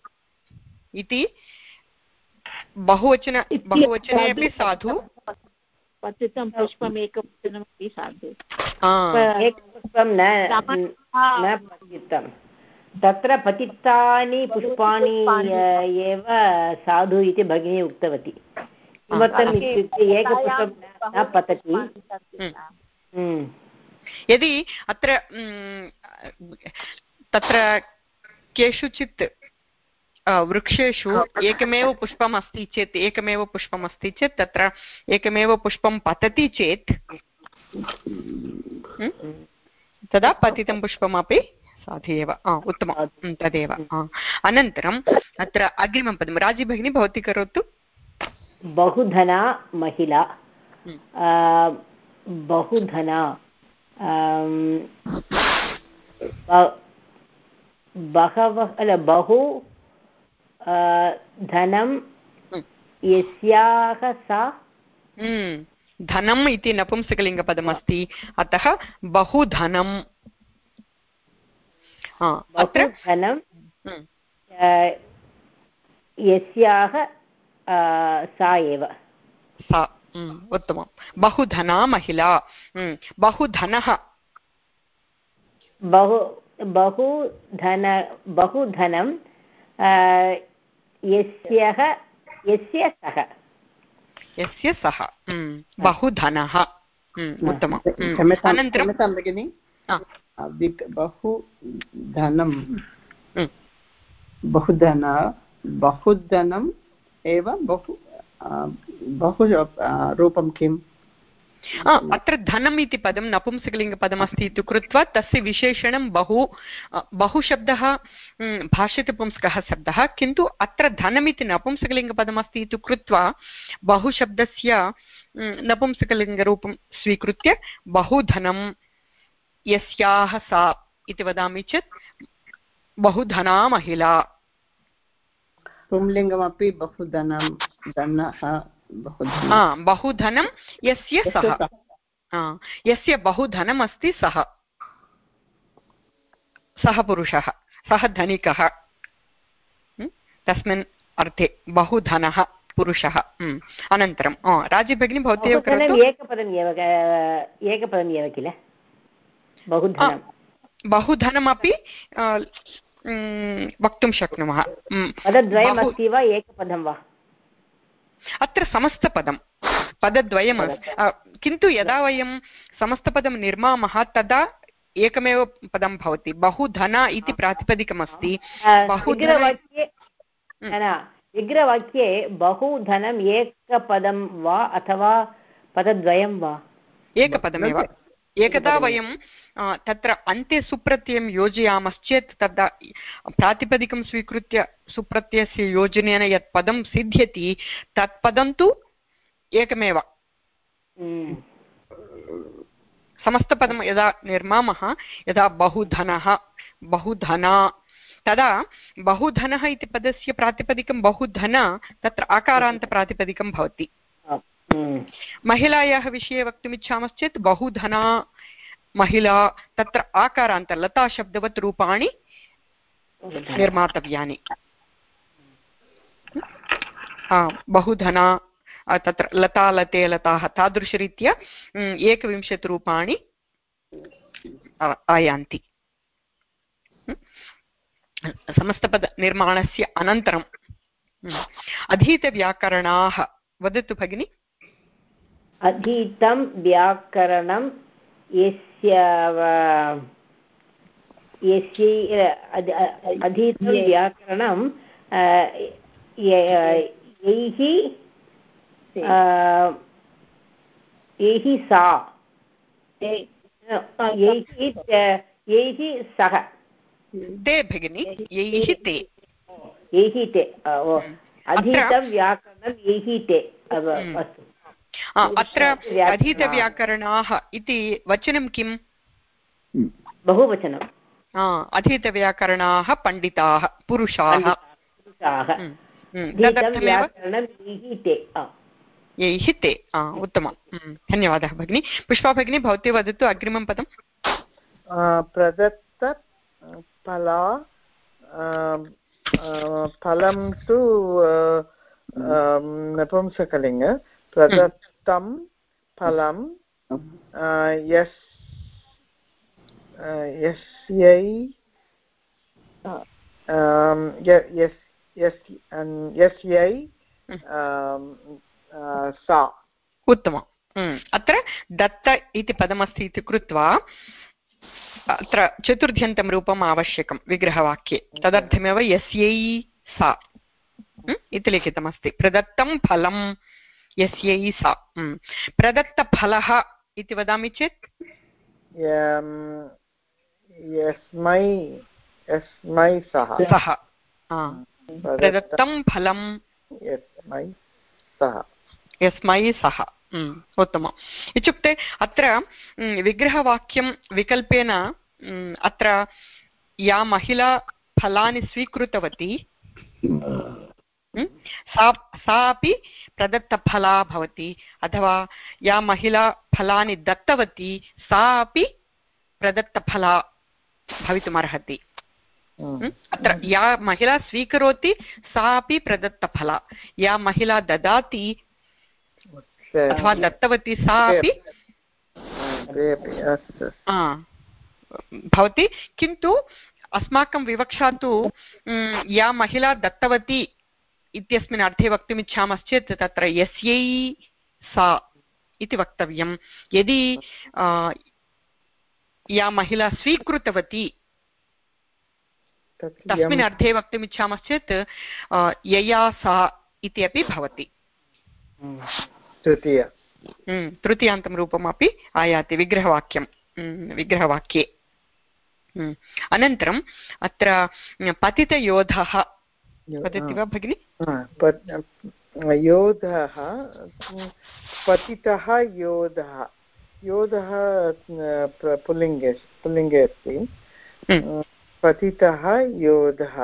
इति बहुवचन बहुवचने अपि साधु। पतितं पुष्पम् एकवचनमपि साधु। आ, एकपुष्पं न न पतितं। तत्र पतितानि पुष्पाणि एव साधु इति भगिनी उक्तवती। किमर्थम् इत्युक्ते एकपुष्पं न- न पतति? हम्म. यदि अत्र म्, तत्र केषुचित् वृक्षेषु एकमेव पुष्पम् अस्ति चेत् एकमेव पुष्पम् अस्ति चेत् तत्र एकमेव पुष्पं पतति चेत् तदा पतितं पुष्पमपि साधु एव आ, उत्तमं तदेव। आ. अनन्तरम् अत्र अग्रिमं पदं। राज़ी भगिनी भवती करोतु। बहुधना महिला। बहुधना बहवः अल बहु धनं हम्म। यस्याः सा हम्म, धनम् इति नपुंसकलिङ्गपदमस्ति। अतः बहुधनं हा, अत्र बहु धनं हम्म, यस्याः सा एव। सा उत्तमं बहुधना महिला बहुधनः। बहु बहु धन बहु धनं अ, यस्यः यस्य सः। यस्य सः। बहु बहुधनः। हम्म, उत्तमं क्षम्यतां भगिनि। बहु धनं बहुधन बहुधनम् एव बहु बहु रूपं किम्? अत्र धनम् इति पदं नपुंसकलिङ्गपदमस्ति इति कृत्वा तस्य विशेषणं बहु अ, बहुशब्दः भाष्यतपुंसकः शब्दः किन्तु अत्र धनमिति नपुंसकलिङ्गपदमस्ति इति कृत्वा बहुशब्दस्य म्, नपुंसकलिङ्गरूपं स्वीकृत्य बहुधनं यस्याः सा इति वदामि चेत् बहुधना महिला पुंलिङ्गमपि बहुधनं धनः। बहुधनं। यस्य सः। यस्य बहुधनमस्ति सः। सः पुरुषः सः धनिकः। तस्मिन् अर्थे बहुधनः पुरुषः। अनन्तरं आ, राज़ी भगिनी भवती एव एकपदम् एव एकपदम् एव किल? बहुधनं। बहुधनमपि वक्तुं शक्नुमः। म्. पदद्वयम् बहु- अस्ति वा एकपदं वा? अत्र समस्तपदं पदद्वयम् अस्ति अ, किन्तु यदा वयं समस्तपदं निर्मामः तदा एकमेव पदं भवति बहुधन इति प्रातिपदिकमस्ति अ, बहुधन- विग्रहवाक्ये हम्म। न, न, विग्रहवाक्ये बहुधनम् एकपदं वा अथवा पदद्वयं वा एकपदमेव एकदा वयं तत्र अन्ते सुप्रत्ययं योजयामश्चेत् तदा प्रातिपदिकं स्वीकृत्य सुप्रत्ययस्य योजनेन यत् पदं सिद्ध्यति तत् पदं तु एकमेव हम्म। समस्तपदं यदा निर्मामः यदा बहुधनः बहुधना तदा बहुधनः इति पदस्य प्रातिपदिकं बहुधन तत्र आकारान्तप्रातिपदिकं भवति। महिलायाः विषये वक्तुमिच्छामश्चेत् बहुधना महिला तत्र आकारान्त लताशब्दवत् रूपाणि निर्मातव्यानि. बहुधना तत्र लता लते लताः तादृशरीत्या एकविंशतिरूपाणि आयान्ति. समस्तपदनिर्माणस्य अनन्तरं म्, अधीतव्याकरणाः वदतु भगिनि. अधीतं व्याकरणं यस्य यस्यै अधीतं व्याकरणं यैः यैः सा। यैः यैः सः। ते भगिनि यैः ते। यैः ते ओ, अधीतं व्याकरणं यैः ते हम्म। अस्तु। अत्र व्याकरणाः। अधीतव्याकरणाः इति वचनं किम्? बहुवचनं। आ, अधीतव्याकरणाः पण्डिताः पुरुषाः। यैः ते यैः आ, उत्तमं धन्यवादः भगिनि। पुष्पा भगिनी भवती वदतु अग्रिमं पदम्। आ, प्रदत्त आ, फला तु नपुंसकलिङ्ग। प्रदत्तं फलं आ, यस् यस्यै यस्यै सा। उत्तमम्। हम्म, अत्र दत्त इति पदमस्ति इति कृत्वा अत्र चतुर्थ्यन्तं रूपम् आवश्यकं विग्रहवाक्ये। तदर्थमेव यस्यै सा। हम्म, इति लिखितमस्ति। प्रदत्तं फलं यस्यै सा। हम्म, प्रदत्तफलः इति वदामि चेत्? यम्, यस्मै यस्मै सः। सः। आ, प्रदत्तं फलं। यस्मै सः। यस्मै सः। हम्म, उत्तमम्। इत्युक्ते अत्र हम्म, विग्रहवाक्यं विकल्पेन हम्म, अत्र या महिला फलानि स्वीकृतवती? हम्म? सा सा अपि प्रदत्तफला भवति अथवा या महिला फलानि दत्तवती सा अपि प्रदत्तफला भवितुमर्हति। हम्म? अत्र या महिला स्वीकरोति सा अपि प्रदत्तफला। या महिला ददाति अथवा दत्तवती सा अपि भवति किन्तु अस्माकं विवक्षा तु या महिला दत्तवती इत्यस्मिन् अर्थे वक्तुमिच्छामश्चेत् तत्र यस्यै सा इति वक्तव्यं यदि या महिला स्वीकृतवती तस्मिन् अर्थे वक्तुमिच्छामश्चेत् यया सा इति अपि भवति। तृतीय। तृतीयान्तं रूपमपि आयाति विग्रहवाक्यं। विग्रहवाक्ये अनन्तरम् अत्र पतितयोधः वदति वा भगिनि? योधः पतितः योधः। योधः पुल्लिङ्गे पुल्लिङ्गे अस्ति। पतितः योधः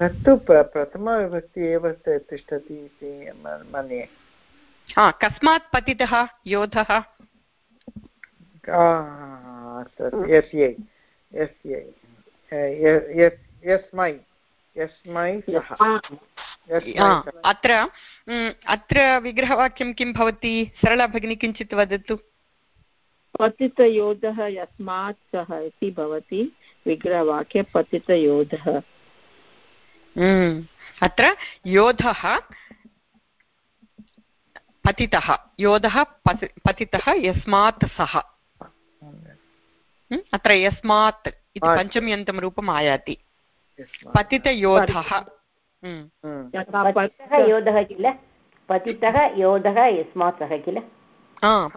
तत्तु प्रथमविभक्ति एव तिष्ठति इति मन्ये। कस्मात् पतितः योधः? यस्मै यस्मै अत्र अत्र विग्रहवाक्यं किं भवति? सरला भगिनी किञ्चित् वदतु। पतितयोधः यस्मात् सः इति भवति विग्रहवाक्ये पतितयोधः। अत्र योधः पतितः योधः पतितः यस्मात् सः अत्र यस्मात् इति पञ्चम्यन्तं रूपम् आयाति पतितयोधः योधः किल पतितः योधः यस्मात् सः किल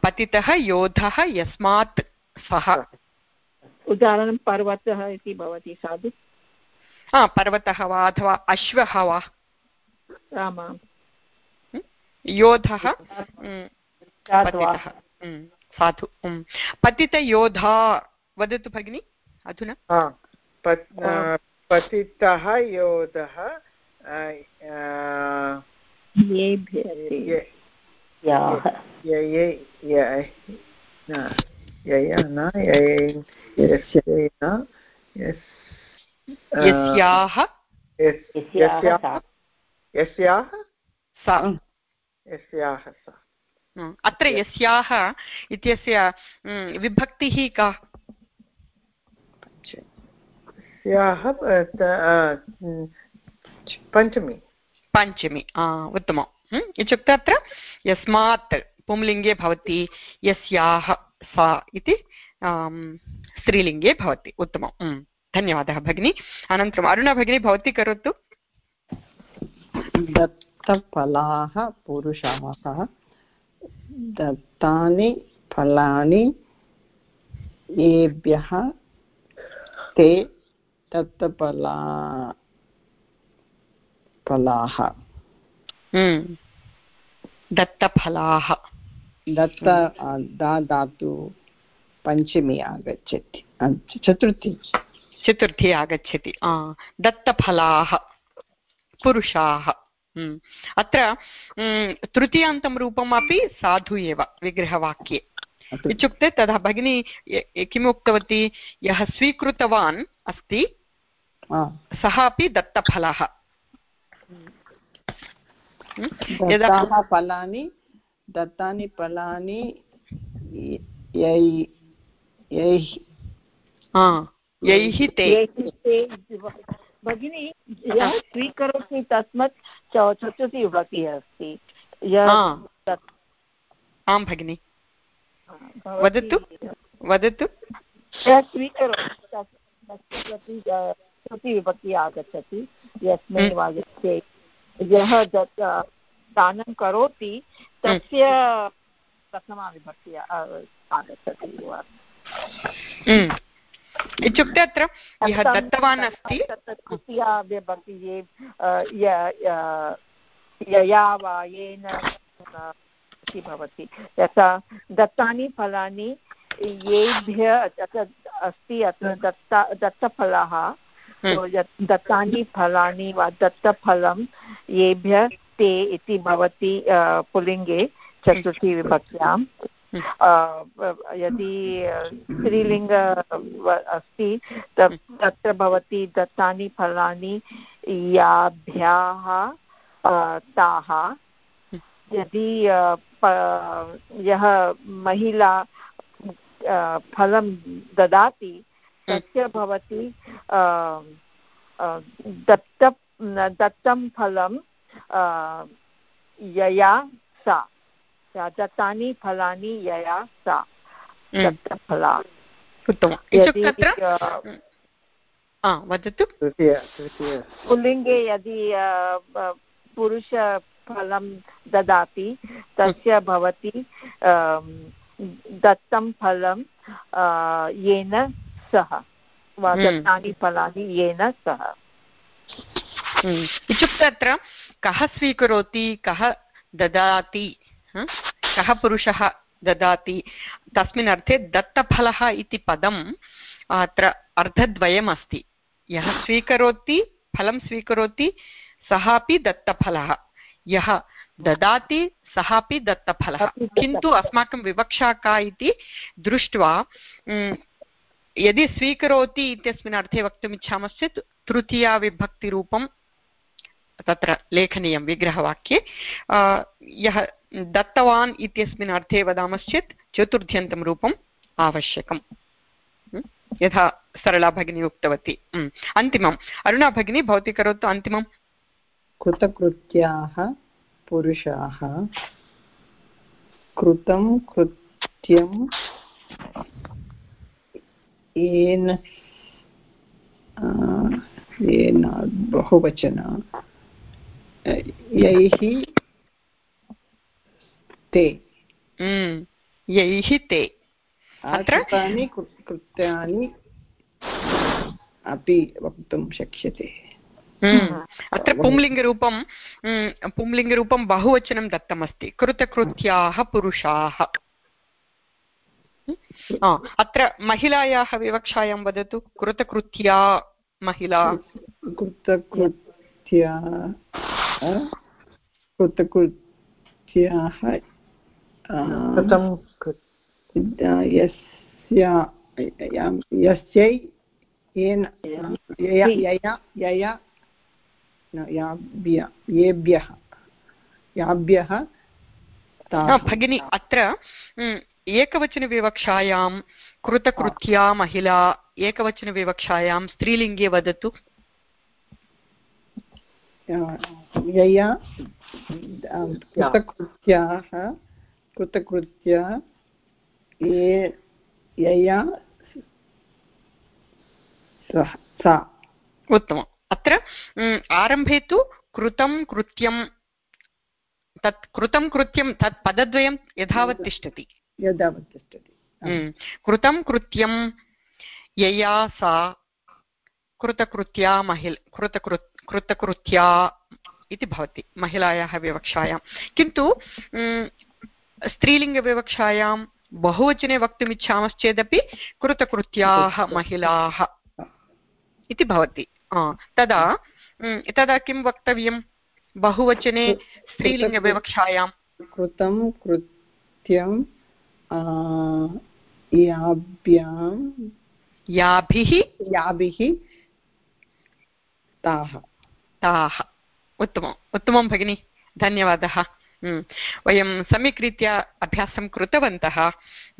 पतितः योधः यस्मात् सः उदाहरणं पर्वतः इति भवति साधु हा पर्वतः वा अथवा अश्वः वा योधः साधु। पतितयोधा वदतु भगिनि अधुना। पतितः योधः यस्याः? यस्याः सा। यस्याः सा। अत्र यस्याः इत्यस्य विभक्तिः का? पञ्चमी। पञ्चमी उत्तमम् इत्युक्ते अत्र यस्मात् पुंलिङ्गे भवति यस्याः सा इति स्त्रीलिङ्गे भवति उत्तमं धन्यवादः भगिनि। अनन्तरम् अरुणा भगिनी भवती करोतु। दत्तफलाः पुरुषाः दत्तानि फलानि येभ्यः ते दत्तफला फलाः। दत्तफलाः। दत्त दा धातु पञ्चमी आगच्छति। चतुर्थी। चतुर्थी आगच्छति। दत्तफलाः पुरुषाः। अत्र तृतीयान्तं रूपमपि साधु एव विग्रहवाक्ये इत्युक्ते तदा भगिनी किम् उक्तवती यः स्वीकृतवान् अस्ति सः अपि दत्तफलः। दत्ताः फलानि दत्तानि फलानि यैः ते। भगिनी यः स्वीकरोति तस्मात् चतुर्थी अस्ति। आं भगिनि। वदतु वदतु। यः स्वीकरोति आगच्छति यस्मै वा यः दानं करोति तस्य प्रथमा विभक्तिः आगच्छति। इत्युक्ते अत्र यः दत्तवान् अस्ति। यया वा येन इति भवति। यथा दत्तानि फलानि येभ्य अस्ति अत्र दत्ता दत्तफलाः। हम्म। यत् दत्तानि फलानि वा दत्तफलं येभ्य ते इति भवति अ, पुल्लिङ्गे चतुर्थी विभक्त्यां यदि स्त्रीलिङ्ग अस्ति तत्र भवति दत्तानि फलानि याभ्याः ताः। यदि यः महिला फलं ददाति तस्य भवति दत्त दत्तं फलं यया सा। या दत्तानि फलानि यया सा दत्तफला अ, वदतु तृतीय तृतीय पुल्लिङ्गे यदि पुरुषफलं ददाति तस्य भवति दत्तं फलं येन सह वा। दत्तानि फलानि येन सह इत्युक्ते अत्र कः स्वीकरोति कः ददाति? कः पुरुषः ददाति? तस्मिन् अर्थे दत्तफलः इति पदम् अत्र अर्थद्वयम् अस्ति यः स्वीकरोति फलं स्वीकरोति सः अपि दत्तफलः। यः ददाति सः अपि दत्तफलः। किन्तु अस्माकं विवक्षा का इति दृष्ट्वा यदि स्वीकरोति इत्यस्मिन् अर्थे वक्तुमिच्छामश्चेत् तृतीयाविभक्तिरूपं तत्र लेखनीयं विग्रहवाक्ये यः दत्तवान् इत्यस्मिन् अर्थे वदामश्चेत् चतुर्थ्यन्तं रूपम् आवश्यकम्? यथा सरला भगिनी उक्तवती. अन्तिमम् अरुणा भगिनी, भवती करोतु अन्तिमं कृतकृत्याः पुरुषाः कृतं कृत्यं येन येन बहुवचन, यैः ते. यैः ते अत्र? आश्रितानि कृत्यानि अपि वक्तुं शक्यते अत्र पुंलिङ्गरूपं पुंलिङ्गरूपं बहुवचनं दत्तमस्ति कृतकृत्याः पुरुषाः अत्र महिलायाः विवक्षायां वदतु कृतकृत्या महिला कृतकृत्या कृतकृत्याः आ, कृतं कृ- यस्य यस्यै येन यया याभ्य येभ्यः भगिनी अत्र एकवचनविवक्षायां कृतकृत्या महिला एकवचनविवक्षायां स्त्रीलिङ्गे वदतु। यया कृतकृत्याः कृतकृत्या ये यया सः। उत्तमम्। अत्र आरम्भे तु कृतं कृत्यं तत् कृतं कृत्यं तत् पदद्वयं यथावत् तिष्ठति। यदावत् तिष्ठति। कृतं कृत्यं यया सा कृतकृत्या महिल कृतकृ कृतकृत्या इति भवति महिलायाः विवक्षायां। किन्तु स्त्रीलिङ्गविवक्षायां बहुवचने वक्तुमिच्छामश्चेदपि कृतकृत्याः महिलाः इति भवति। तदा तदा किं वक्तव्यं? बहुवचने स्त्रीलिङ्गविवक्षायां। कृतं कृत्यं याभ्यां याभिः? याभिः ताः। ताः। उत्तमम्। उत्तमं भगिनि। धन्यवादः। वयं सम्यक् रीत्या अभ्यासं कृतवन्तः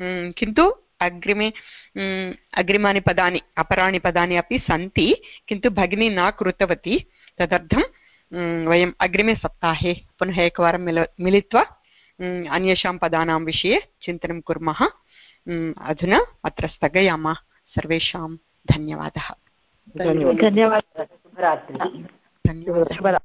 म्, किन्तु अग्रिमे म्, अग्रिमानि पदानि अपराणि पदानि अपि सन्ति किन्तु भगिनी न कृतवती। तदर्थं वयम् अग्रिमे सप्ताहे पुनः एकवारं मिल मिलित्वा अन्येषां पदानां विषये चिन्तनं कुर्मः। अधुना अत्र स्थगयामः। सर्वेषां धन्यवादः। धन्यवादः।